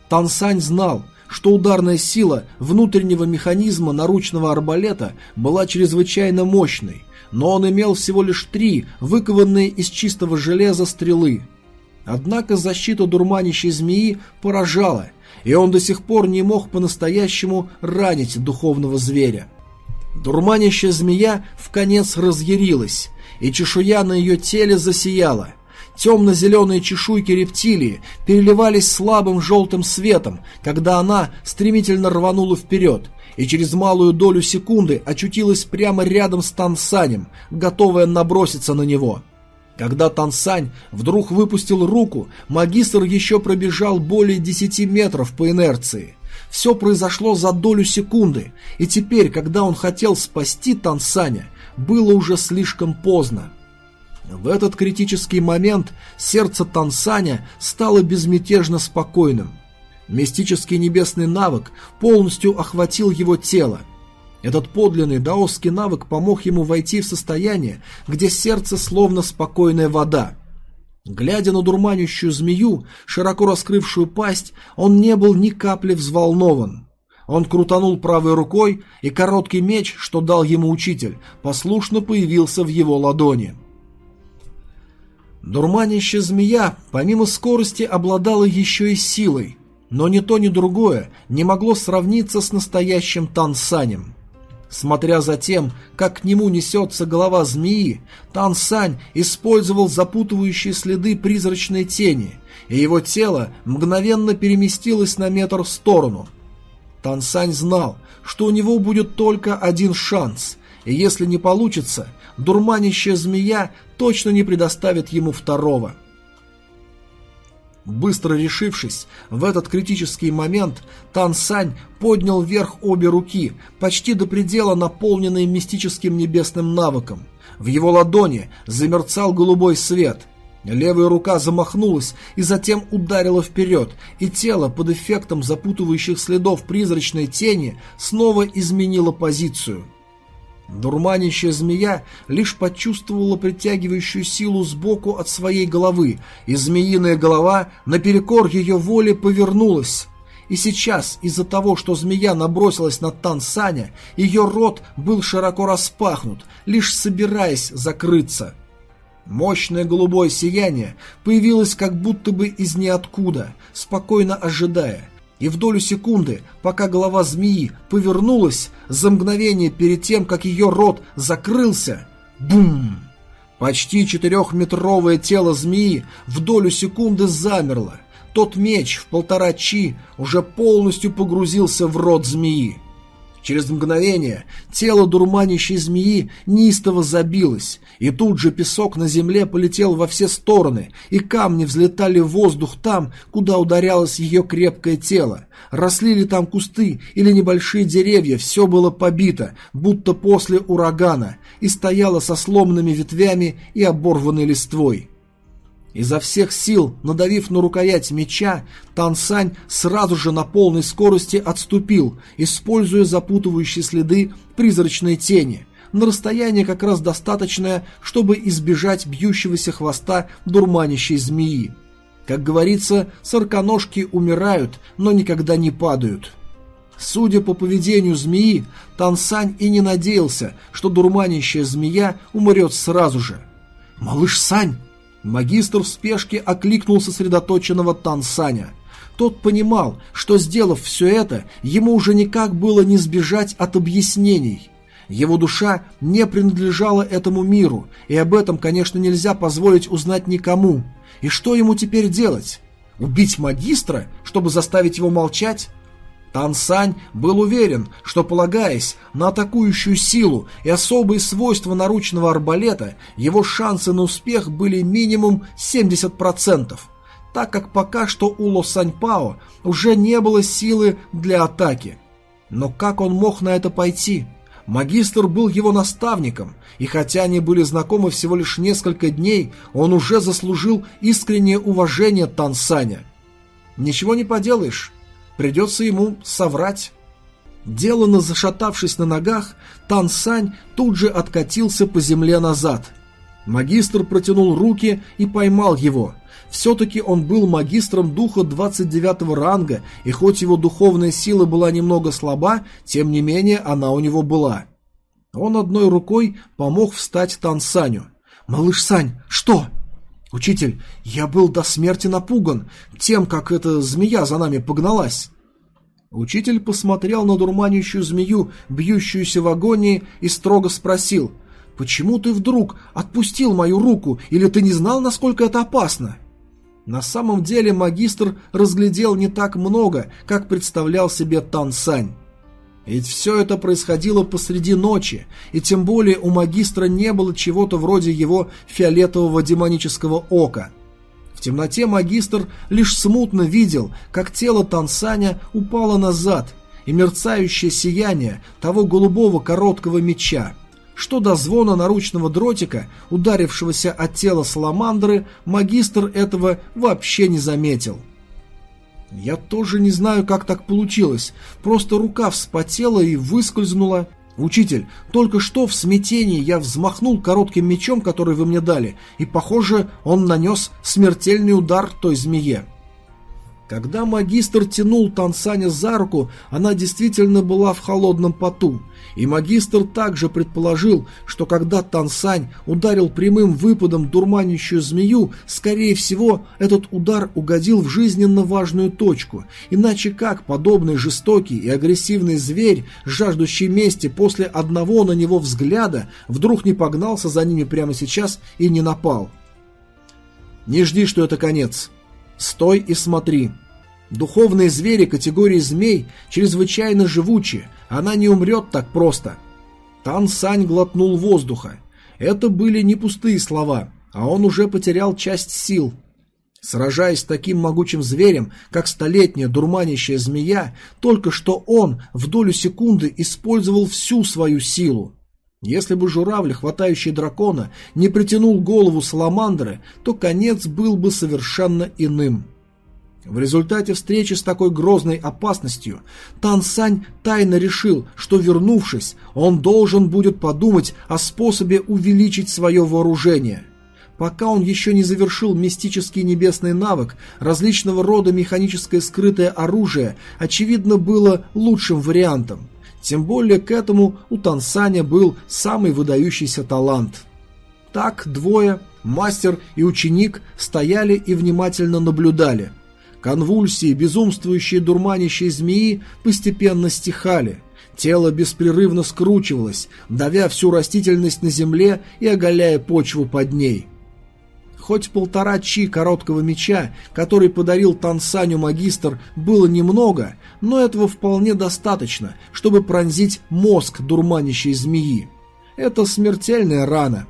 Тансань знал, что ударная сила внутреннего механизма наручного арбалета была чрезвычайно мощной, но он имел всего лишь три выкованные из чистого железа стрелы. Однако защита дурманящей змеи поражала, и он до сих пор не мог по-настоящему ранить духовного зверя. Дурманящая змея в конец разъярилась, и чешуя на ее теле засияла – Темно-зеленые чешуйки рептилии переливались слабым желтым светом, когда она стремительно рванула вперед, и через малую долю секунды очутилась прямо рядом с Тансанем, готовая наброситься на него. Когда Тансань вдруг выпустил руку, магистр еще пробежал более десяти метров по инерции. Все произошло за долю секунды, и теперь, когда он хотел спасти Тансаня, было уже слишком поздно. В этот критический момент сердце Тансаня стало безмятежно спокойным. Мистический небесный навык полностью охватил его тело. Этот подлинный даосский навык помог ему войти в состояние, где сердце словно спокойная вода. Глядя на дурманящую змею, широко раскрывшую пасть, он не был ни капли взволнован. Он крутанул правой рукой, и короткий меч, что дал ему учитель, послушно появился в его ладони. Дурманящая змея, помимо скорости, обладала еще и силой, но ни то, ни другое не могло сравниться с настоящим Тансанем. Смотря за тем, как к нему несется голова змеи, Тансань использовал запутывающие следы призрачной тени, и его тело мгновенно переместилось на метр в сторону. Тансань знал, что у него будет только один шанс, и если не получится, дурманящая змея точно не предоставит ему второго. Быстро решившись, в этот критический момент Тан Сань поднял вверх обе руки, почти до предела наполненные мистическим небесным навыком. В его ладони замерцал голубой свет. Левая рука замахнулась и затем ударила вперед, и тело под эффектом запутывающих следов призрачной тени снова изменило позицию. Дурманящая змея лишь почувствовала притягивающую силу сбоку от своей головы, и змеиная голова наперекор ее воле повернулась. И сейчас, из-за того, что змея набросилась на Тансаня, ее рот был широко распахнут, лишь собираясь закрыться. Мощное голубое сияние появилось как будто бы из ниоткуда, спокойно ожидая, и в долю секунды, пока голова змеи повернулась, за мгновение перед тем, как ее рот закрылся, бум! Почти четырехметровое тело змеи в долю секунды замерло. Тот меч в полтора чи уже полностью погрузился в рот змеи. Через мгновение тело дурманящей змеи неистово забилось, и тут же песок на земле полетел во все стороны, и камни взлетали в воздух там, куда ударялось ее крепкое тело. Росли ли там кусты или небольшие деревья, все было побито, будто после урагана, и стояло со сломанными ветвями и оборванной листвой. Изо всех сил, надавив на рукоять меча, Тансань сразу же на полной скорости отступил, используя запутывающие следы призрачной тени, на расстояние как раз достаточное, чтобы избежать бьющегося хвоста дурманящей змеи. Как говорится, сороконожки умирают, но никогда не падают. Судя по поведению змеи, Тансань и не надеялся, что дурманящая змея умрет сразу же. «Малыш Сань!» Магистр в спешке окликнул сосредоточенного Тансаня. Тот понимал, что, сделав все это, ему уже никак было не сбежать от объяснений. Его душа не принадлежала этому миру, и об этом, конечно, нельзя позволить узнать никому. И что ему теперь делать? Убить магистра, чтобы заставить его молчать? Тан Сань был уверен, что, полагаясь на атакующую силу и особые свойства наручного арбалета, его шансы на успех были минимум 70%, так как пока что у Ло Сань Пао уже не было силы для атаки. Но как он мог на это пойти? Магистр был его наставником, и хотя они были знакомы всего лишь несколько дней, он уже заслужил искреннее уважение Тансаня. Ничего не поделаешь, придется ему соврать. Делано зашатавшись на ногах, Тансань тут же откатился по земле назад. Магистр протянул руки и поймал его. Все-таки он был магистром духа 29 ранга, и хоть его духовная сила была немного слаба, тем не менее она у него была. Он одной рукой помог встать Тансаню. «Малыш Сань, что?» «Учитель, я был до смерти напуган тем, как эта змея за нами погналась». Учитель посмотрел на дурманящую змею, бьющуюся в агонии, и строго спросил, «Почему ты вдруг отпустил мою руку, или ты не знал, насколько это опасно?» На самом деле магистр разглядел не так много, как представлял себе Тан Сань. Ведь все это происходило посреди ночи, и тем более у магистра не было чего-то вроде его фиолетового демонического ока. В темноте магистр лишь смутно видел, как тело Тансаня упало назад, и мерцающее сияние того голубого короткого меча. Что до звона наручного дротика, ударившегося от тела саламандры, магистр этого вообще не заметил. Я тоже не знаю, как так получилось. Просто рука вспотела и выскользнула. Учитель, только что в смятении я взмахнул коротким мечом, который вы мне дали, и, похоже, он нанес смертельный удар той змее. Когда магистр тянул Тансаня за руку, она действительно была в холодном поту. И магистр также предположил, что когда Тансань ударил прямым выпадом дурманящую змею, скорее всего, этот удар угодил в жизненно важную точку. Иначе как подобный жестокий и агрессивный зверь, жаждущий мести после одного на него взгляда, вдруг не погнался за ними прямо сейчас и не напал? Не жди, что это конец. Стой и смотри. Духовные звери категории змей чрезвычайно живучи, она не умрет так просто. Тан Сань глотнул воздуха. Это были не пустые слова, а он уже потерял часть сил. Сражаясь с таким могучим зверем, как столетняя дурманящая змея, только что он в долю секунды использовал всю свою силу. Если бы журавль, хватающий дракона, не притянул голову саламандры, то конец был бы совершенно иным. В результате встречи с такой грозной опасностью Тан Сань тайно решил, что вернувшись, он должен будет подумать о способе увеличить свое вооружение. Пока он еще не завершил мистический небесный навык, различного рода механическое скрытое оружие, очевидно, было лучшим вариантом. Тем более к этому у Тансаня был самый выдающийся талант. Так двое, мастер и ученик, стояли и внимательно наблюдали – Конвульсии безумствующие дурманящие змеи постепенно стихали. Тело беспрерывно скручивалось, давя всю растительность на земле и оголяя почву под ней. Хоть полтора чи короткого меча, который подарил Тансаню магистр, было немного, но этого вполне достаточно, чтобы пронзить мозг дурманящей змеи. Это смертельная рана,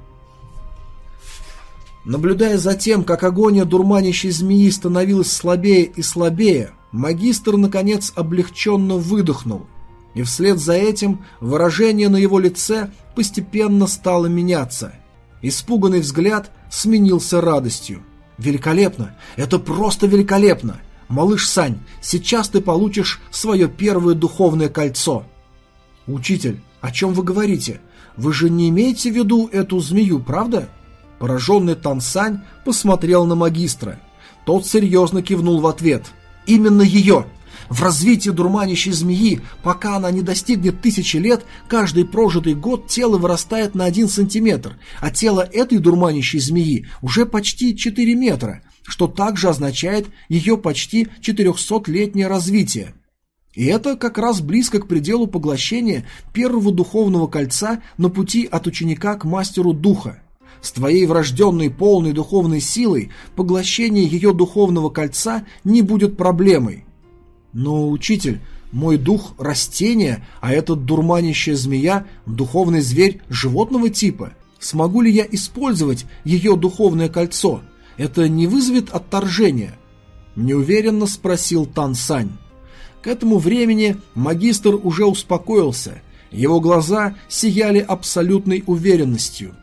Наблюдая за тем, как агония дурманящей змеи становилась слабее и слабее, магистр, наконец, облегченно выдохнул. И вслед за этим выражение на его лице постепенно стало меняться. Испуганный взгляд сменился радостью. «Великолепно! Это просто великолепно! Малыш Сань, сейчас ты получишь свое первое духовное кольцо!» «Учитель, о чем вы говорите? Вы же не имеете в виду эту змею, правда?» Пораженный Тансань посмотрел на магистра. Тот серьезно кивнул в ответ. «Именно ее! В развитии дурманящей змеи, пока она не достигнет тысячи лет, каждый прожитый год тело вырастает на один сантиметр, а тело этой дурманящей змеи уже почти 4 метра, что также означает ее почти 400-летнее развитие. И это как раз близко к пределу поглощения первого духовного кольца на пути от ученика к мастеру духа. С твоей врожденной полной духовной силой поглощение ее духовного кольца не будет проблемой. Но, учитель, мой дух – растение, а этот дурманящая змея – духовный зверь животного типа. Смогу ли я использовать ее духовное кольцо? Это не вызовет отторжения? Неуверенно спросил Тан Сань. К этому времени магистр уже успокоился, его глаза сияли абсолютной уверенностью.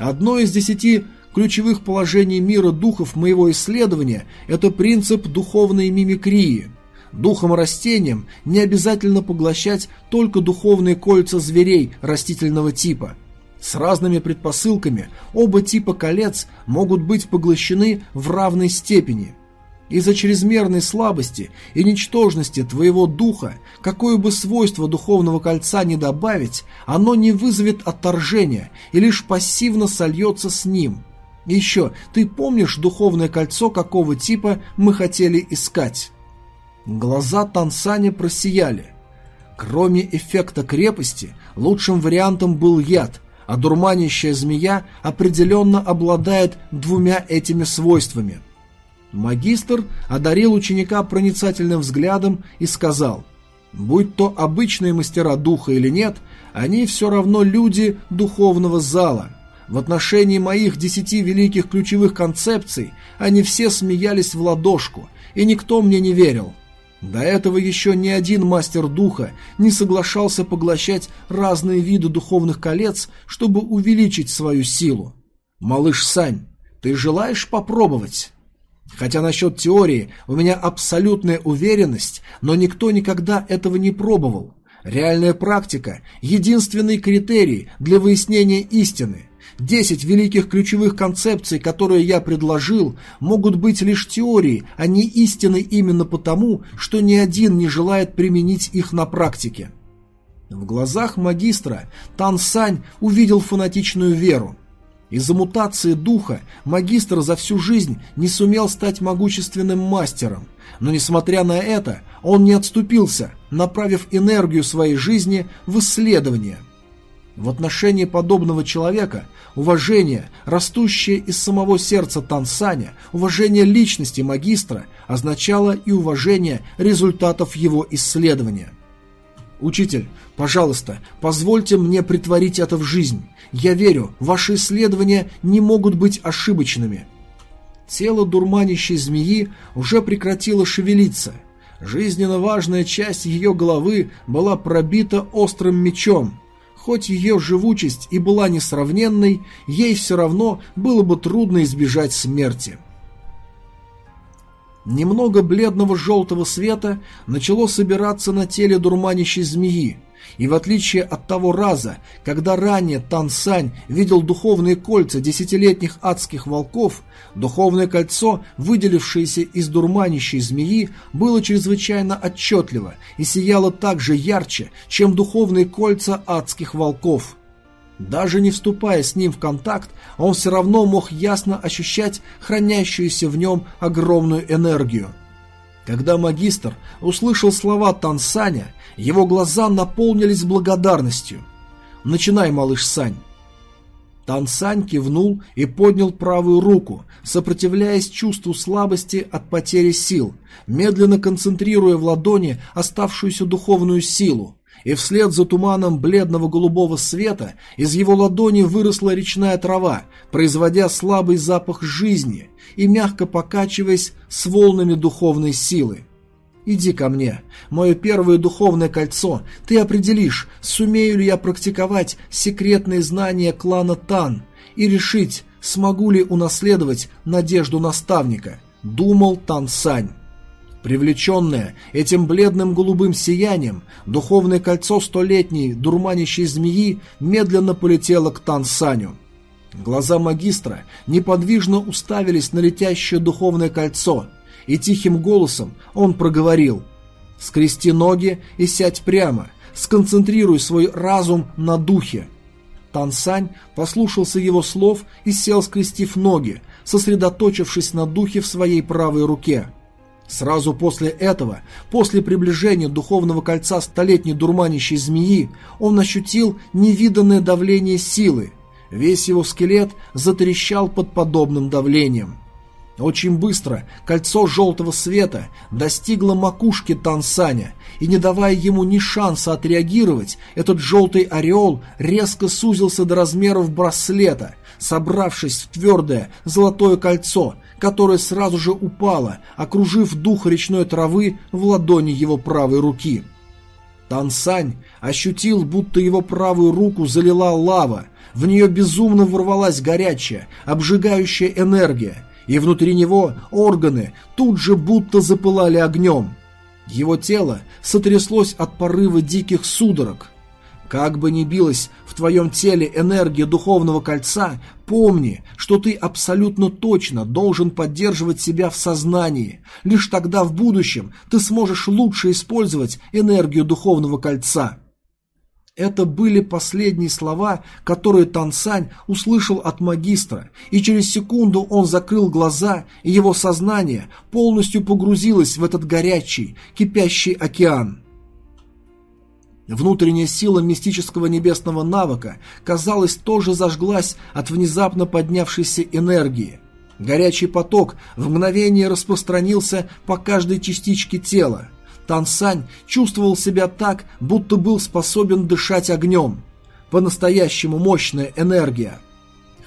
Одно из десяти ключевых положений мира духов моего исследования – это принцип духовной мимикрии. Духом растениям не обязательно поглощать только духовные кольца зверей растительного типа. С разными предпосылками оба типа колец могут быть поглощены в равной степени – из-за чрезмерной слабости и ничтожности твоего духа, какое бы свойство духовного кольца не добавить, оно не вызовет отторжения и лишь пассивно сольется с ним. Еще, ты помнишь духовное кольцо, какого типа мы хотели искать? Глаза Тансани просияли. Кроме эффекта крепости, лучшим вариантом был яд, а дурманящая змея определенно обладает двумя этими свойствами – Магистр одарил ученика проницательным взглядом и сказал, «Будь то обычные мастера духа или нет, они все равно люди духовного зала. В отношении моих десяти великих ключевых концепций они все смеялись в ладошку, и никто мне не верил. До этого еще ни один мастер духа не соглашался поглощать разные виды духовных колец, чтобы увеличить свою силу. Малыш Сань, ты желаешь попробовать?» Хотя насчет теории у меня абсолютная уверенность, но никто никогда этого не пробовал. Реальная практика – единственный критерий для выяснения истины. Десять великих ключевых концепций, которые я предложил, могут быть лишь теорией, а не истиной именно потому, что ни один не желает применить их на практике. В глазах магистра Тан Сань увидел фанатичную веру. Из-за мутации духа магистр за всю жизнь не сумел стать могущественным мастером, но несмотря на это, он не отступился, направив энергию своей жизни в исследование. В отношении подобного человека уважение, растущее из самого сердца Тансаня, уважение личности магистра означало и уважение результатов его исследования. «Учитель, пожалуйста, позвольте мне притворить это в жизнь. Я верю, ваши исследования не могут быть ошибочными». Тело дурманящей змеи уже прекратило шевелиться. Жизненно важная часть ее головы была пробита острым мечом. Хоть ее живучесть и была несравненной, ей все равно было бы трудно избежать смерти. Немного бледного желтого света начало собираться на теле дурманящей змеи, и в отличие от того раза, когда ранее Тан Сань видел духовные кольца десятилетних адских волков, духовное кольцо, выделившееся из дурманящей змеи, было чрезвычайно отчетливо и сияло так же ярче, чем духовные кольца адских волков. Даже не вступая с ним в контакт, он все равно мог ясно ощущать хранящуюся в нем огромную энергию. Когда магистр услышал слова Тансаня, его глаза наполнились благодарностью. «Начинай, малыш Сань». Тансань кивнул и поднял правую руку, сопротивляясь чувству слабости от потери сил, медленно концентрируя в ладони оставшуюся духовную силу. И вслед за туманом бледного голубого света из его ладони выросла речная трава, производя слабый запах жизни и мягко покачиваясь с волнами духовной силы. Иди ко мне, мое первое духовное кольцо, ты определишь, сумею ли я практиковать секретные знания клана Тан и решить, смогу ли унаследовать надежду наставника, думал Тан Сань. Привлеченное этим бледным голубым сиянием, духовное кольцо столетней дурманящей змеи медленно полетело к Тан Саню. Глаза магистра неподвижно уставились на летящее духовное кольцо – и тихим голосом он проговорил Скрести ноги и сядь прямо. Сконцентрируй свой разум на духе. Тансань послушался его слов и сел, скрестив ноги, сосредоточившись на духе в своей правой руке. Сразу после этого, после приближения духовного кольца столетней дурманящей змеи, он ощутил невиданное давление силы. Весь его скелет затрещал под подобным давлением. Очень быстро кольцо желтого света достигло макушки Тансаня, и не давая ему ни шанса отреагировать, этот желтый ореол резко сузился до размеров браслета, собравшись в твердое золотое кольцо, которое сразу же упало, окружив дух речной травы в ладони его правой руки. Тансань ощутил, будто его правую руку залила лава, в нее безумно ворвалась горячая, обжигающая энергия, и внутри него органы тут же будто запылали огнем. Его тело сотряслось от порыва диких судорог. Как бы ни билась в твоем теле энергия духовного кольца, помни, что ты абсолютно точно должен поддерживать себя в сознании. Лишь тогда в будущем ты сможешь лучше использовать энергию духовного кольца. Это были последние слова, которые Тансань услышал от магистра, и через секунду он закрыл глаза, и его сознание полностью погрузилось в этот горячий, кипящий океан. Внутренняя сила мистического небесного навыка, казалось, тоже зажглась от внезапно поднявшейся энергии. Горячий поток в мгновение распространился по каждой частичке тела. Тансань чувствовал себя так, будто был способен дышать огнем. По-настоящему мощная энергия.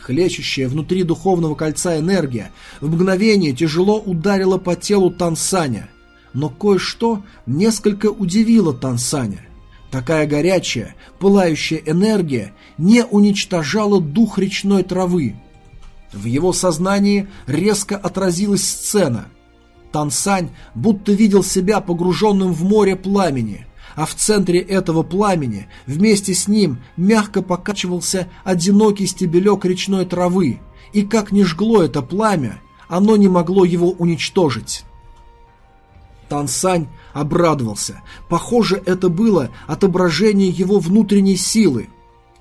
Хлещущая внутри духовного кольца энергия в мгновение тяжело ударила по телу Тансаня. Но кое-что несколько удивило Тансаня. Такая горячая, пылающая энергия не уничтожала дух речной травы. В его сознании резко отразилась сцена. Тансань будто видел себя погруженным в море пламени, а в центре этого пламени вместе с ним мягко покачивался одинокий стебелек речной травы, и как ни жгло это пламя, оно не могло его уничтожить. Тансань обрадовался. Похоже, это было отображение его внутренней силы.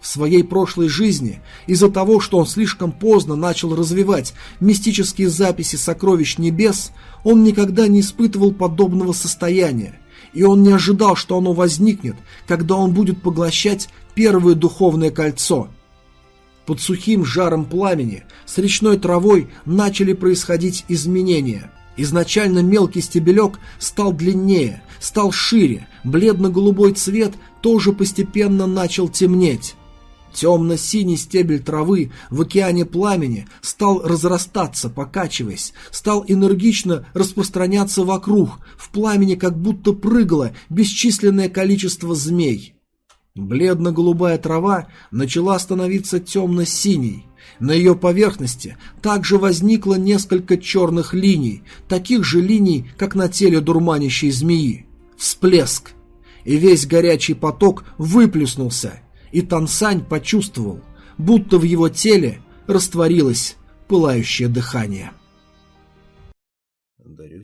В своей прошлой жизни, из-за того, что он слишком поздно начал развивать мистические записи сокровищ небес, он никогда не испытывал подобного состояния, и он не ожидал, что оно возникнет, когда он будет поглощать первое духовное кольцо. Под сухим жаром пламени с речной травой начали происходить изменения – Изначально мелкий стебелек стал длиннее, стал шире, бледно-голубой цвет тоже постепенно начал темнеть. Темно-синий стебель травы в океане пламени стал разрастаться, покачиваясь, стал энергично распространяться вокруг, в пламени как будто прыгало бесчисленное количество змей. Бледно-голубая трава начала становиться темно-синей, на ее поверхности также возникло несколько черных линий, таких же линий, как на теле дурманящей змеи. Всплеск. И весь горячий поток выплеснулся, и Тансань почувствовал, будто в его теле растворилось пылающее дыхание.